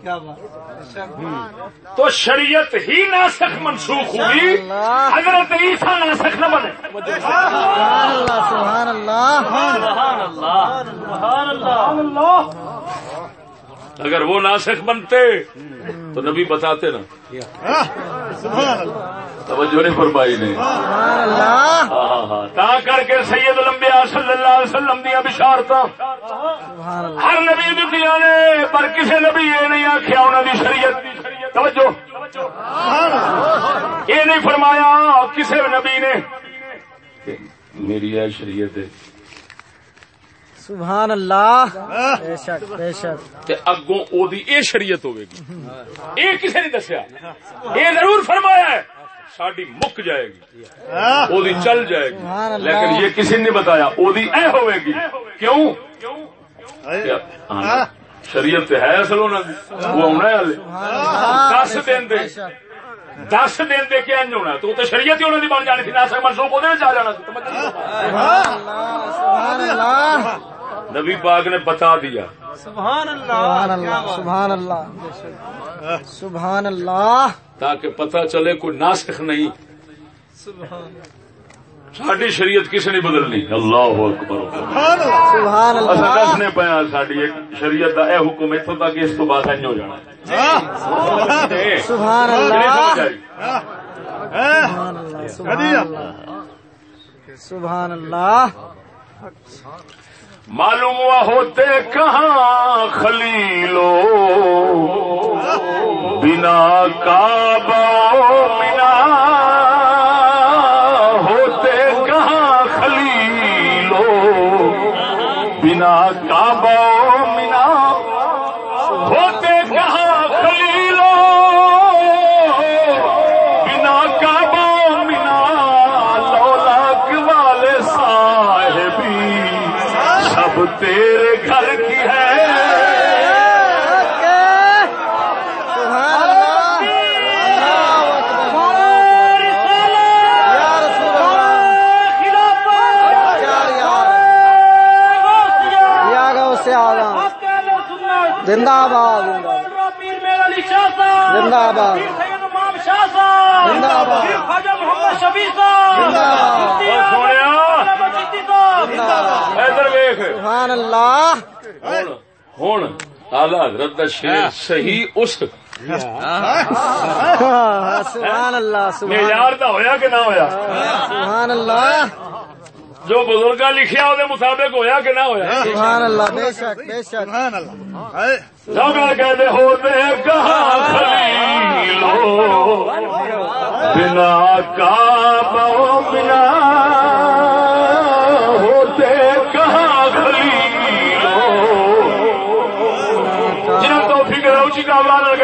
کیا بات۔ تو شریعت ہی ناسخ منسوخ ہوئی اللہ۔ حضرت عیسیٰ ناسخ نہ بنے۔ سبحان اللہ۔ سبحان اللہ۔ اگر وہ ناسخ بنتے تو نبی بتاتے نا۔ توجہ نہیں فرمائی نے۔ ہاں، ہاں، ہاں۔ تا کر کے سید الانبیاء صلی اللہ علیہ وسلم دیا بشارتا سبحان اللہ ہر نبی دنیا نے پر کسی نبی یہ نہیں آخیا انہوں نے شریعت۔ توجہ۔ یہ نہیں فرمایا کسی نبی نے۔ میری ہے شریعت سبحان اللہ۔ بے شک بے شک۔ تے اگوں او دی اے شریعت ہوے گی اے کسے نہیں دسیا؟ اے ضرور فرمایا ہے۔ ساڈی مک جائے گی۔ او دی چل جائے گی۔ لیکن یہ کسی نے بتایا۔ او دی اے ہوے گی۔ کیوں؟ ہاں، شریعت ہے اصل انہاں دی۔ وہ ہے ہلے۔ دس دن دے۔ بے شک۔ دس دن دے کے انج ہونا تو تے شریعت ہی انہاں دی بن جانی تھی ناسخ منسوخ وچ آ جانا۔ سی توجہ نہیں فرمائی۔ سبحان اللہ سبحان اللہ۔ نبی پاک نے بتا دیا۔ سبحان اللہ سبحان اللہ سبحان اللہ۔ تاکہ پتہ چلے کوئی ناسخ نہیں۔ ساری شریعت کسی نے بدلنی۔ اللہ اکبر۔ سبحان اصل اللہ دسنے پیا ساری ایک شریعت کا یہ حکم اتوں تک اس تو بعد انج ہو جانا۔ سبحان اللہ سبحان اللہ اللہ سبحان اللہ معلوم ہوا ہوتے کہاں خلیلو؟ بنا کعبہ بنا ویخ سبحان اللہ۔ ہوں ہوں آلہ حضرت دا شیر صحیح اس۔ سبحان اللہ سبحان معیار دا ہویا کہ نہ ہویا؟ سبحان اللہ۔ جو بزرگاں لکھیا وہ مطابق ہویا کہ نہ ہویا؟ سبحان اللہ بے شک بے شک۔ سبحان اللہ۔ اے جگہ کہتے ہوتے کہاں خلیلو بنا کعبہ بنا۔ فکر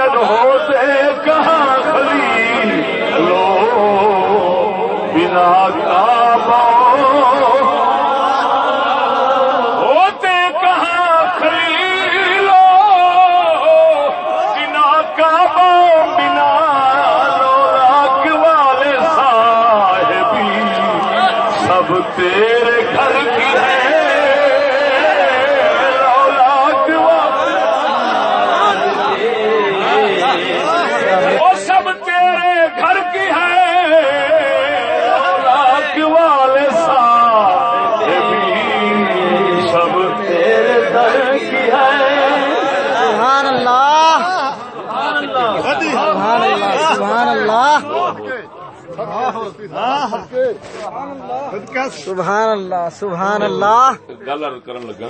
سبحان اللہ سبحان اللہ گل کرن لگا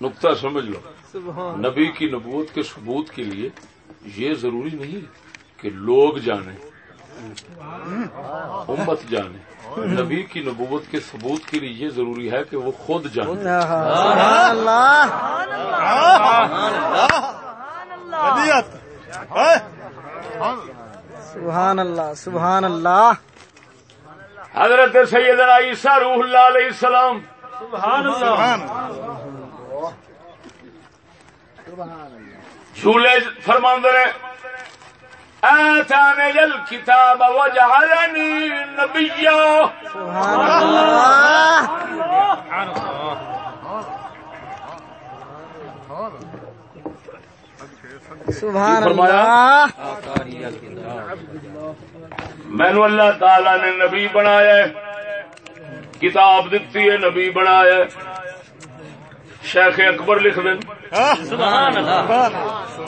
نقطہ سمجھ لو نبی کی نبوت کے ثبوت کے لیے یہ ضروری نہیں کہ لوگ جانے امت جانے نبی کی نبوت کے ثبوت کے لیے یہ ضروری ہے کہ وہ خود جانے سبحان اللہ سبحان اللہ سبحان اللہ۔ حضرت سیدنا عیسیٰ روح اللہ علیہ السلام۔ سبحان جھولے فرماندے نے آتانی الکتاب وجعلنی نبیا۔ سبحان اللہ۔ سبحان؟ اللہ میں نو اللہ۔ تعالی نے نبی بنایا ہے کتاب دیتی ہے نبی بنایا ہے۔ شیخ اکبر لکھ دیں۔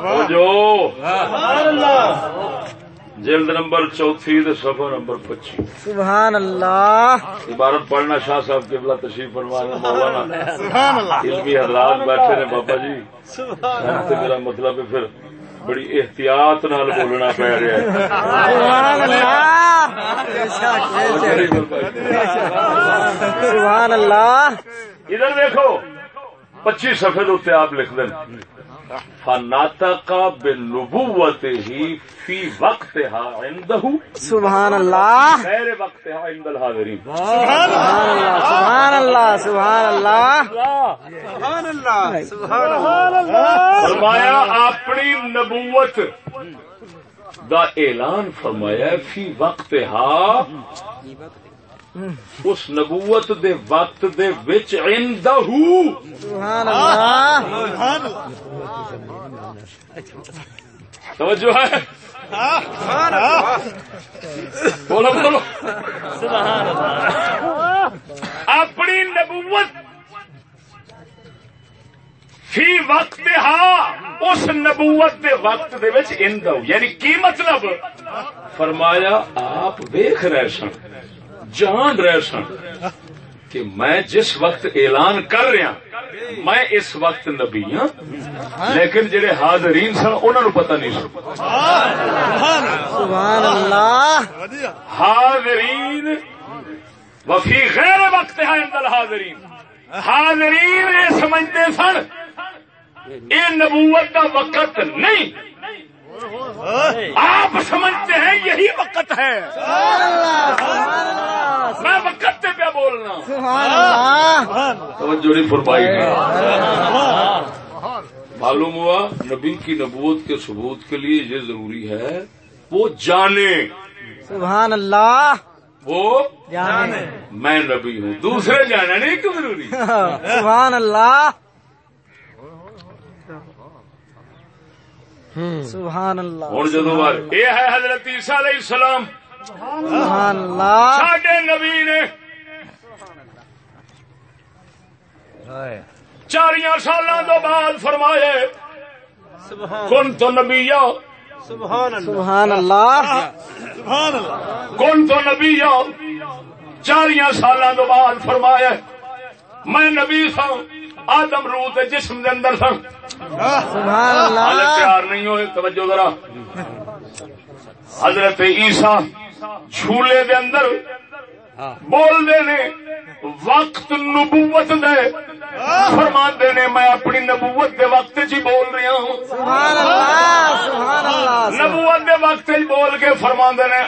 وہ جو جلد نمبر چوتھی دے صفحہ نمبر پچی سبحان اللہ۔ عبارت پڑھنا شاہ صاحب کے بلا تشریف فرمانا مولانا۔ سبحان اللہ۔ علمی حضرات بیٹھے نے بابا جی۔ سے میرا مطلب ہے پھر بڑی احتیاط نال بولنا پی رہا ہے۔ سبحان اللہ۔ سبحان اللہ۔ ادھر دیکھو پچیس سفید اتنے آپ لکھ دیں۔ فناتا کا بے نبوت ہی فی وقت ہا سبحان اللہ. خیر وقت عند الحاضرین. سبحان اللہ. سبحان اللہ. سبحان اللہ. فرمایا اپنی نبوت دا اعلان فرمایا فی وقت ہا اس نبوت دے وقت دے وچ عندہ سبحان اللہ توجہ ہے؟ سبحان اللہ بولو بولو۔ سبحان اللہ اپنی نبوت فی وقت ہا، اس نبوت دے وقت دے وچ اندو یعنی کی مطلب؟ فرمایا، آپ ویخ رہے سن۔ جان رہے سن کہ میں جس وقت اعلان کر رہا میں اس وقت نبی ہاں لیکن جڑے حاضرین سن انہوں پتہ نہیں سن۔ سبحان اللہ۔ حاضرین وفی غیر وقت ہے عند الحاضرین حاضرین یہ سمجھتے سن یہ نبوت کا وقت نہیں۔ آپ سمجھتے ہیں یہی وقت ہے۔ میں وقت پہ بولنا سبحان اللہ توجہ نہیں فرمائی۔ معلوم ہوا نبی کی نبوت کے ثبوت کے لیے یہ ضروری ہے وہ جانے۔ سبحان اللہ۔ وہ جانے۔ میں نبی ہوں۔ دوسرے جانا نہیں کیوں ضروری۔ سبحان اللہ۔ سبحان اللہ. ہوں جدو یہ ہے حضرت عیسیٰ علیہ السلام. سبحان اللہ. ساڈے نبی نے چاریاں سالاں تو بعد فرمائے کن تو نبی سبحان اللہ. کن تو نبی چاریاں سالاں تو بعد فرمایا میں نبی سا آدم روح جسم دے اندر سا سبحان اللہ۔ تیار نہیں ہوئے توجہ ذرا۔ حضرت عیسیٰ جھولے دے اندر بول دے نے وقت نبوت دے۔ فرما دے نے میں اپنی نبوت دے وقت جی بول رہا ہوں۔ سبحان اللہ سبحان اللہ۔ نبوت دے وقت جی بول کے فرما دے نے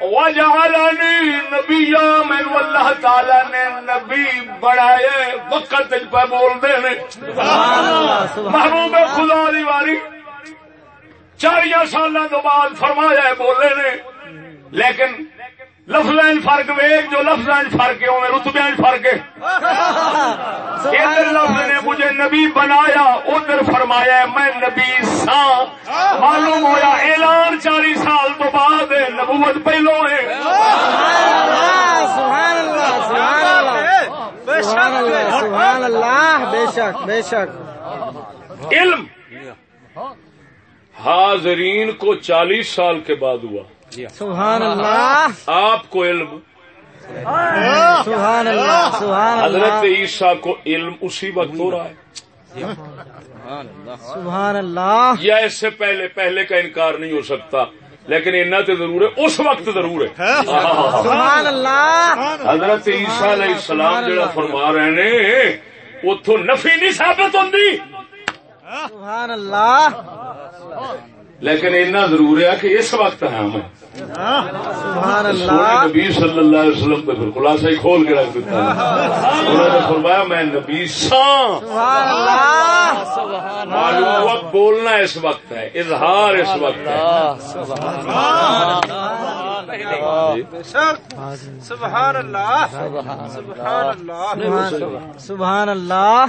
وجعلنی نبیا مینو اللہ تعالی نے نبی بڑھائے وقت پہ بول دے نے محبوب خدا دی واری۔ چالیاں سال تو بعد فرمایا بولے نے۔ لیکن لفظ فرق ویگ جو لفظ فرق ہے وہ رتبے فرق ہے ادھر لفظ نے مجھے نبی بنایا ادھر فرمایا میں نبی سا معلوم ہوا اعلان چالی سال تو بعد ہے نبوت پہلو ہے سبحان اللہ بے شک بے شک علم حاضرین کو چالیس سال کے بعد ہوا سبحان اللہ۔ آپ کو علم۔ سبحان اللہ سبحان حضرت عیسیٰ کو علم اسی وقت ہو رہا ہے۔ سبحان اللہ۔ یا اس سے پہلے پہلے کا انکار نہیں ہو سکتا لیکن اتنا تو ضرور ہے اس وقت ضرور ہے۔ سبحان اللہ۔ حضرت عیسیٰ علیہ السلام جڑا فرما رہے نے اتو نفی نہیں ثابت ہوندی۔ سبحان اللہ۔ لیکن اتنا ضرور ہے کہ اس وقت ہے ہم۔ سبحان اللہ۔ نبی صلی اللہ علیہ وسلم پھر خلاصہ ہی کھول کے رکھ دیتا ہے۔ انہوں نے فرمایا میں نبی ساں۔ سبحان اللہ۔ معلوم ہوا بولنا اس وقت ہے اظہار اس وقت ہے۔ سبحان اللہ۔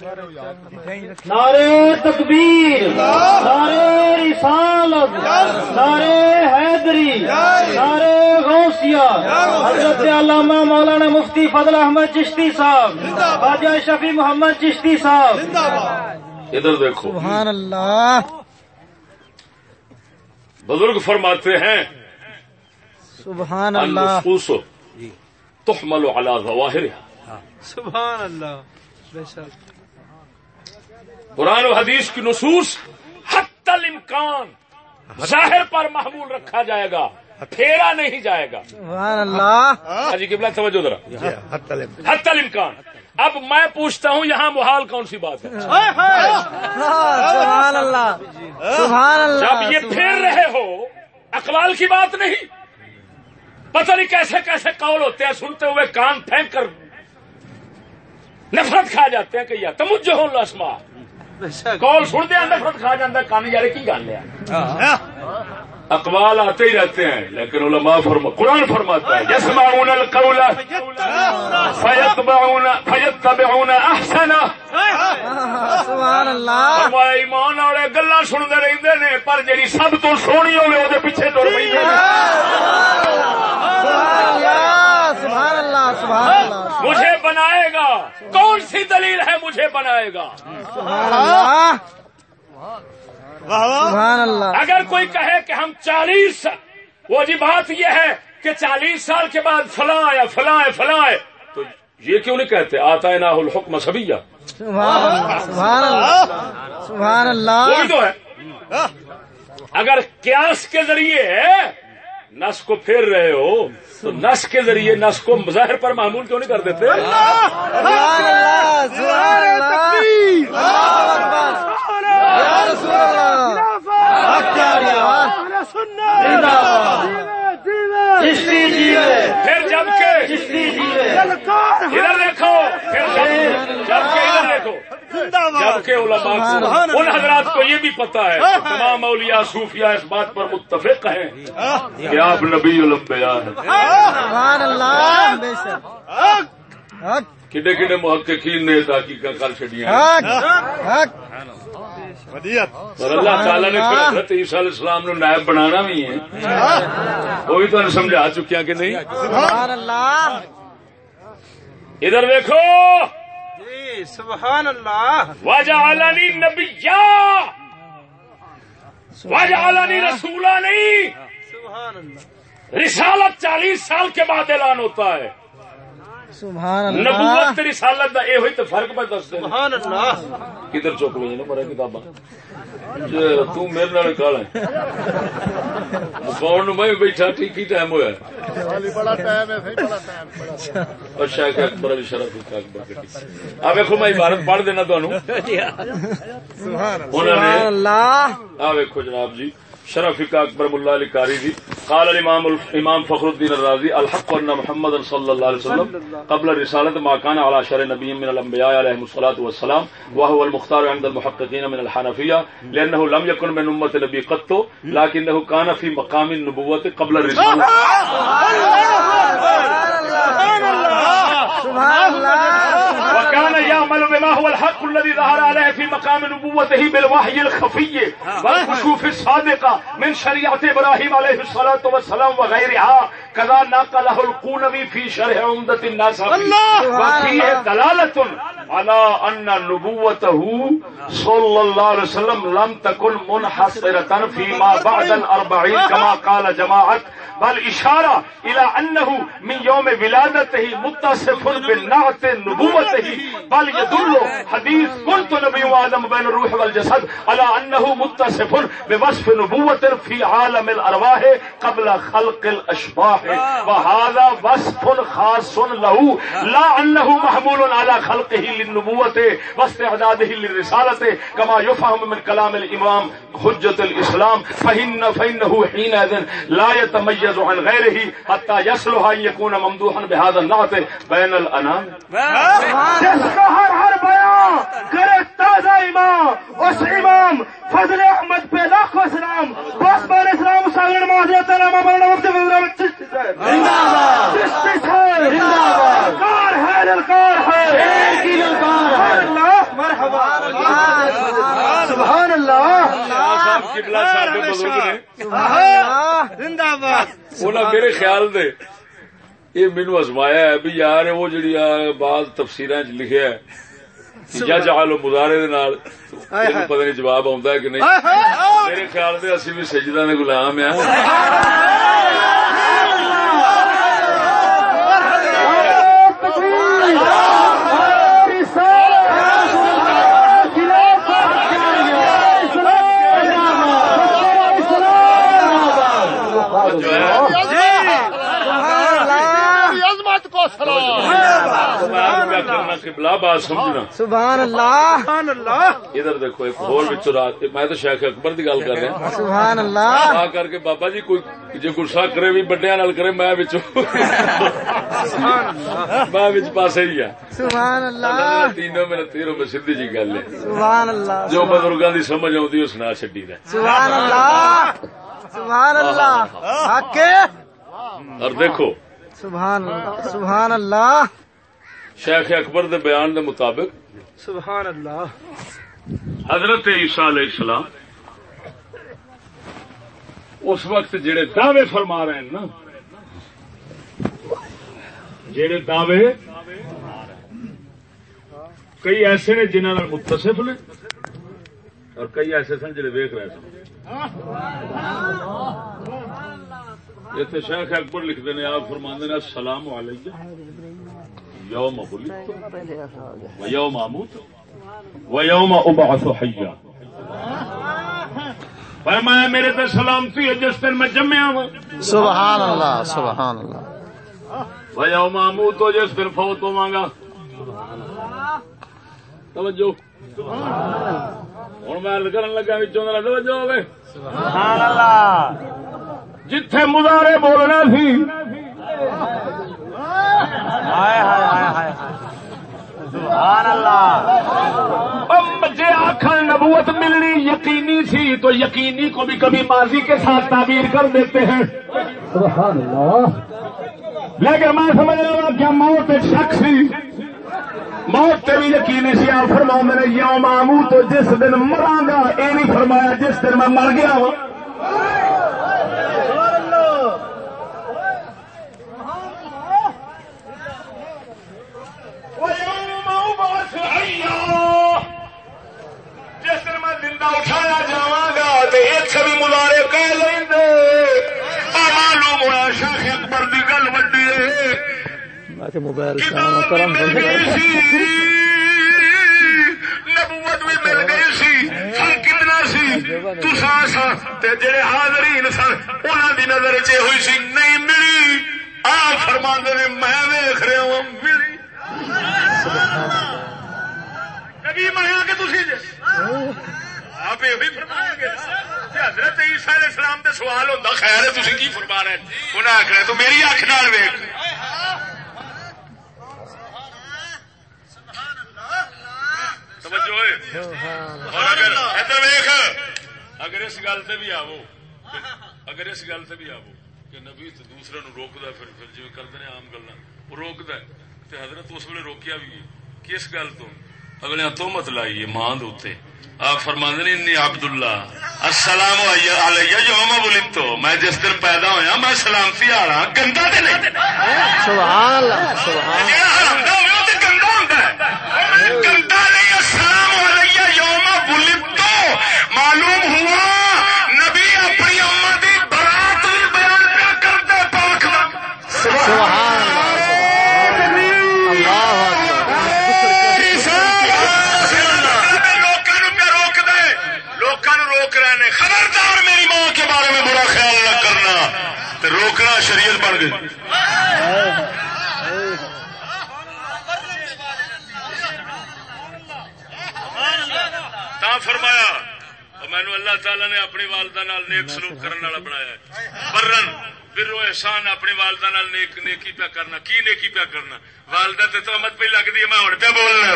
دے رہے ہو یاد نعرے تکبیر نعرے رسالت نعرے حیدری نعرے غوثیہ حضرت علامہ مولانا مفتی فضل احمد چشتی صاحب خواجہ شفیع محمد چشتی صاحب۔ ادھر دیکھو۔ سبحان اللہ! بزرگ فرماتے ہیں سبحان اللہ! تحمل على ظواہرها۔ سبحان اللہ! بے شک! قرآن و حدیث کی نصوص حتی الامکان ظاہر پر محمول رکھا جائے گا پھیرا نہیں جائے گا۔ سبحان اللہ۔ حاجی قبلہ توجہ ذرا۔ الامکان۔ اب میں پوچھتا ہوں یہاں محال کون سی بات ہے؟ سبحان اللہ۔ سبحان اللہ جب یہ پھیر رہے ہو اقوال کی بات نہیں۔ پتہ نہیں کیسے کیسے قول ہوتے ہیں سنتے ہوئے کان پھینک کر نفرت کھا جاتے ہیں کہ یا ہو لسما کال سنتے ہیں نفرت کھا جاتا ہے کان یار کی گل ہے؟ اقوال آتے ہی رہتے ہیں لیکن علماء فرما قرآن فرماتا ہے یسمعون القول فیتبعون فیتبعون احسنہ سبحان اللہ فرمایا ایمان والے گلا سنتے رہتے نے پر جی سب تو سونی ہوگی وہ پیچھے تر پہ سبحان اللہ سبحان اللہ سبحان اللہ۔ مجھے بنائے گا؟ کون سی دلیل ہے مجھے بنائے گا؟ اگر کوئی کہے کہ ہم چالیس وہ جی بات یہ ہے کہ چالیس سال کے بعد فلاں یا فلاں فلاں تو یہ کیوں نہیں کہتے؟ آتا ہے ناحل حکم سبیہ۔ سبحان اللہ سبحان اللہ سبحان وہ بھی اللہ تو ہے۔ اگر قیاس کے ذریعے نس کو پھیر رہے ہو تو نس کے ذریعے نس کو ظاہر پر معمول کیوں نہیں کر دیتے؟ اللہ چشتی پھر جب کے چشتی ادھر دیکھو پھر جب جبکہ ادھر دیکھو۔ جبکہ علماء کو۔ ان حضرات کو یہ بھی پتا ہے کہ تمام اولیاء صوفیاء اس بات پر متفق ہیں کہ آپ نبی الانبیاء ہیں۔ سبحان اللہ بے شک۔ حق۔ کڈے کڈے محققین نے کر حق۔ اور اللہ تعالی نے حضرت عیسیٰ علیہ السلام نو نائب بنانا بھی ہے وہ بھی تمہیں سمجھا چکیا کہ نہیں سبحان اللہ ادھر دیکھو جی سبحان اللہ وجعلنی نبیا وجعلنی رسولا نہیں سبحان اللہ رسالت چالیس سال کے بعد اعلان ہوتا ہے سبحان اللہ. نبوت تے رسالت دا یہ ہوئی تو فرق ہیں سبحان اللہ. کدھر چک لے نا مرے کتاباں تو میرے نال کال ہے. میں بیٹھا ٹھیک ہی ٹائم ہوا ہے. علی بڑا ٹائم ہے صحیح بڑا ٹائم. بڑا ٹائم اور شیخ اکبر علی شرف اکبر آ ویکھو میں عبارت پڑھ دینا تانوں سبحان اللہ. آ ویکھو جناب جی. شرف اکبر ملا علی کاری جی۔ قال الامام امام فخر الدین الرازی، الحق ان محمد صلی اللہ علیہ وسلم، قبل رسالت ما كان على شر نبي من الانبياء عليهم الصلاه والسلام وهو المختار عند المحققين من الحنفيه لانه لم يكن من امه نبي قط لكنه كان في مقام النبوه قبل الرساله سبحان اللہ وكان يعمل بما هو الحق الذي ظهر عليه في مقام نبوته بالوحي الخفي والكشوف الصادقة من شريعة إبراهيم عليه الصلاة والسلام وغيرها كذا نقله القونوي في شرح عمدة الناس وفيه دلالة على أن نبوته صلى الله عليه وسلم لم تكن منحصرة فيما بعد الأربعين كما قال جماعة بل إشارة إلى أنه من يوم ولادته متصف بالنعت نبوته بل يدل حديث قلت نبي آدم بين الروح والجسد على أنه متصف بوصف نبوة في عالم الأرواح قبل خلق الأشباح وهذا وصف خاص له لا أنه محمول على خلقه للنبوة واستعداده للرسالة كما يفهم من كلام الإمام حجة الإسلام فإن فإنه حينئذ لا يتميز عن غيره حتى يصلح أن يكون ممدوحا بهذا النعت بين الأنام جس کا ہر ہر بیان کرے تازہ امام اس امام فضل احمد پہ لاکھوں سلام بس بار اسلام ساگر معذرت علامہ مولانا مفتی فضل احمد چشتی صاحب چشتی صاحب کار ہے للکار ہے۔ سبحان اللہ مرحبا۔ سبحان اللہ۔ زندہ باد۔ انہاں میرے خیال دے یہ مینو ازمایا ہے بھی یار وہ جڑی بعض تفسیر لکھیا ہے۔ یا جعل مظاہرے دے نال پتہ نہیں جواب آਉਂدا ہے کہ نہیں میرے خیال دے اسی بھی سجدہ دے غلام ہیں میری عظمت کو سلام بلا بات سمجھنا سبحان اللہ۔ ادھر دیکھو ایک اور میں تو شیخ اکبر دی گل کر رہا سبحان اللہ۔ کر کے بابا جی کوئی جے غصہ کرے بھی نال کرے میں میں وچ پاسے ہی ہے سبحان اللہ۔ تینوں میرے تیروں میں سیدھی جی گل ہے۔ سبحان اللہ۔ جو بزرگاں دی سمجھ آؤندی اس نال چھڈی سبحان اللہ۔ سبحان اللہ۔ حق اور دیکھو سبحان اللہ سبحان اللہ۔ شیخ اکبر دے بیان دے مطابق سبحان اللہ۔ حضرت عیسیٰ علیہ السلام اس وقت جڑے دعوے فرما رہے ہیں نا جڑے دعوے کئی ایسے نے جنہوں نے متصف نے اور کئی ایسے سن جڑے ویک رہے سن۔ اتنے شیخ اکبر لکھتے ہیں آپ فرماندے نے السلام علیکم. یوم ولدت و یوم اموت و یوم ابعث حیا. فرمایا میرے تے سلامتی ہے جس دن میں جمیا ہوں۔ سبحان اللہ سبحان اللہ و یوم اموت ہو جس دن فوت ہوا گا۔ توجہ۔ ہوں میں کرن لگا بچوں کا توجہ ہوے سبحان اللہ جتھے مظاہرے بولنا سی۔ ہائے ہائے ہائے ہائے۔ سبحان اللہ۔ جی آخر نبوت ملنی یقینی سی تو یقینی کو بھی کبھی ماضی کے ساتھ تعبیر کر دیتے ہیں۔ لیکن میں سمجھ رہا کیا موت ایک شک سی۔ موت تے بھی یقین سی۔ آپ فرما نے یو مامو تو جس دن مراں گا یہ نہیں فرمایا جس دن میں مر گیا ہوں۔ اٹھایا جاگا تو ایک بھی ملارے کہہ لیں معلوم ہوا اکبر گل وڈی موبائل نبوت بھی مل گئی سی۔ کتنا سی؟ تسا جڑے حاضرین سن انہوں کی نظر چ ہوئی سی نہیں ملی۔ آ فرما نے میں رہا ہوں ملی۔ کہ تھی آپ یہ فرمایا گے حضرت عیسیٰ علیہ السلام تے سوال ہوتا خیر ہے تھی کی فرما رہے انہیں آخر تو میری اکھ نال ویخ توجہ اور اگر ادھر ویخ اگر اس گل سے بھی آو اگر اس گل سے بھی آو کہ نبی تو دوسرے نو روکدا پھر پھر جی کرتے ہیں عام گلا وہ روکدا ہے۔ حضرت اس ویلے روکیا بھی کس گل تو اگلے تو مت لائی ماں دے آپ فرماند نے انی عبد اللہ السلام علیہ یوم ولدت میں جس دن پیدا ہویا میں سلامتی آ رہا گندا تے نہیں۔ سبحان اللہ سبحان گندا ہوندا ہے۔ گندا نہیں السلام علیہ یوم ولدت معلوم ہوا نبی اپنی امت دی برات بھی بیان کیا کرتے پاک سبحان روک رہے ہیں خبردار میری ماں کے بارے میں برا خیال نہ کرنا. تو روکنا شریعت بن گئی. تا فرمایا مینو اللہ تعالی نے اپنی والدہ نال نیک سلوک کرنے والا بنایا برن، برو احسان اپنی والدہ نال نیک نیکی پیا کرنا. کی نیکی پیا کرنا؟ والدہ تے تو مت پہ لگتی ہے، میں ہوں پہ بولنا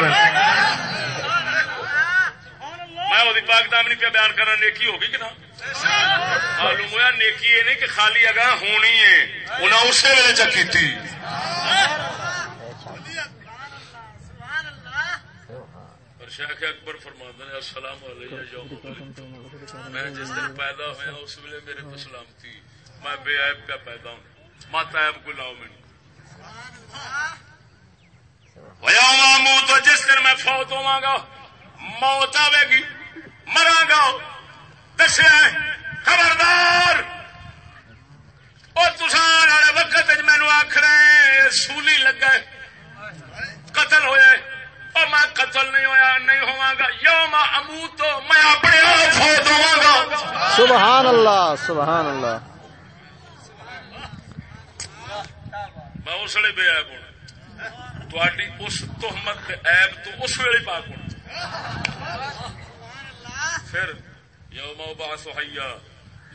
میں وہ پاک دامنی پہ بیان کرنا، نیکی ہوگی کہ نہ؟ معلوم ہوا نیکی یہ نہیں کہ خالی اگا ہونی ہے انہیں اسی ویلے چکی تھی شیخ اکبر فرماندہ نے السلام علیہ یوم میں جس دن پیدا ہوا اس ویلے میرے تو سلامتی۔ میں بے عیب کا پیدا ہوں مات عیب کو لاؤ میں مامو تو جس دن میں فوت ہوا گا، موت آئے گی۔ مرا گا دسیا خبردار۔ اور تسان والے وقت مینو آخر سولی لگا قتل ہوا اور میں قتل نہیں ہویا نہیں ہوا گا۔ یوم امو تو میں اپنے آپ فوت ہوا گا۔ سبحان اللہ سبحان اللہ۔ میں اس ویلے بے عیب ہونا تھی اس تہمت ایب تو اس ویلے پاک ہونا پھر یوم باس ہیا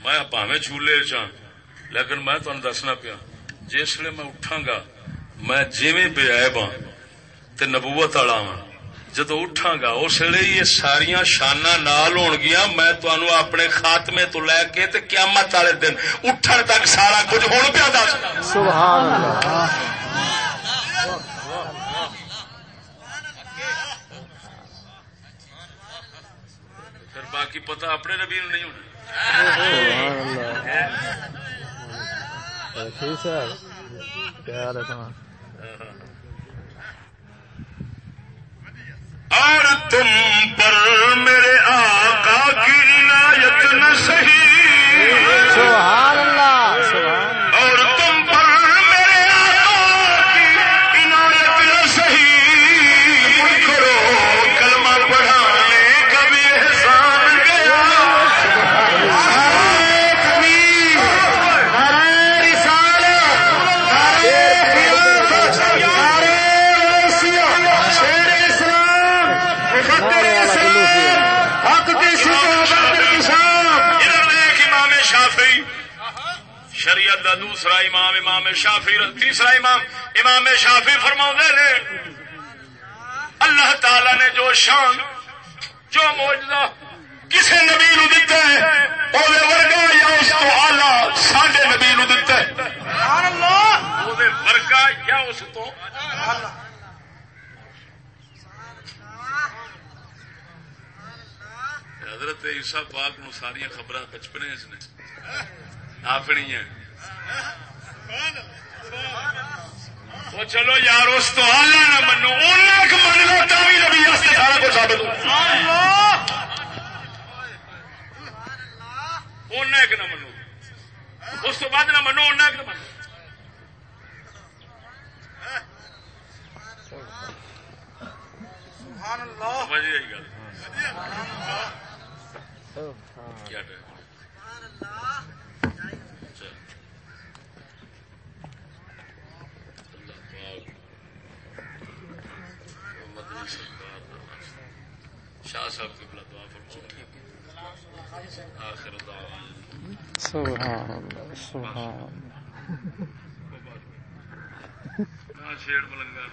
میں پاوے چولہے چاہ لیکن میں تمہیں دسنا پیا، جس ویلے میں اٹھا گا میں جیویں بے عیب ہاں تے نبوت والا ہاں جدو اٹھا گا اس ویلے یہ ساریا شانا نال ہون گیا میں تمہوں اپنے خاتمے تو لے کے تے قیامت والے دن اٹھن تک سارا کچھ ہون پیا دس۔ سبحان اللہ۔ باقی پتہ اپنے نبی نہیں ہونا۔ اور تم پر میرے آقا کی عنایت نہ سہی سبحان اللہ۔ سبحان اور تم دا دوسرا امام امام شافی تیسرا امام امام شافی فرما نے اللہ تعالی نے جو شان جو موجود کسی نبی نو دتا ہے اوے ورگا یا اس تو آلہ سڈے نبی نو دتا ہے۔ سبحان ورگا یا اس تو حضرت عیسیٰ پاک نو ساری خبر بچپنے چ نے اپنی ہیں۔ وہ چلو یار اس تو آلہ نہ منو من لو تھی نبی سارا کچھ ثابت نہ منو۔ اس تو بعد نہ منو نہ منو۔ آئی گل۔ کیا ٹائم شاہ صاحب کی بلا دعا آخر دعوانا سبحان اللہ سبحان چھیڑ ملنگا؟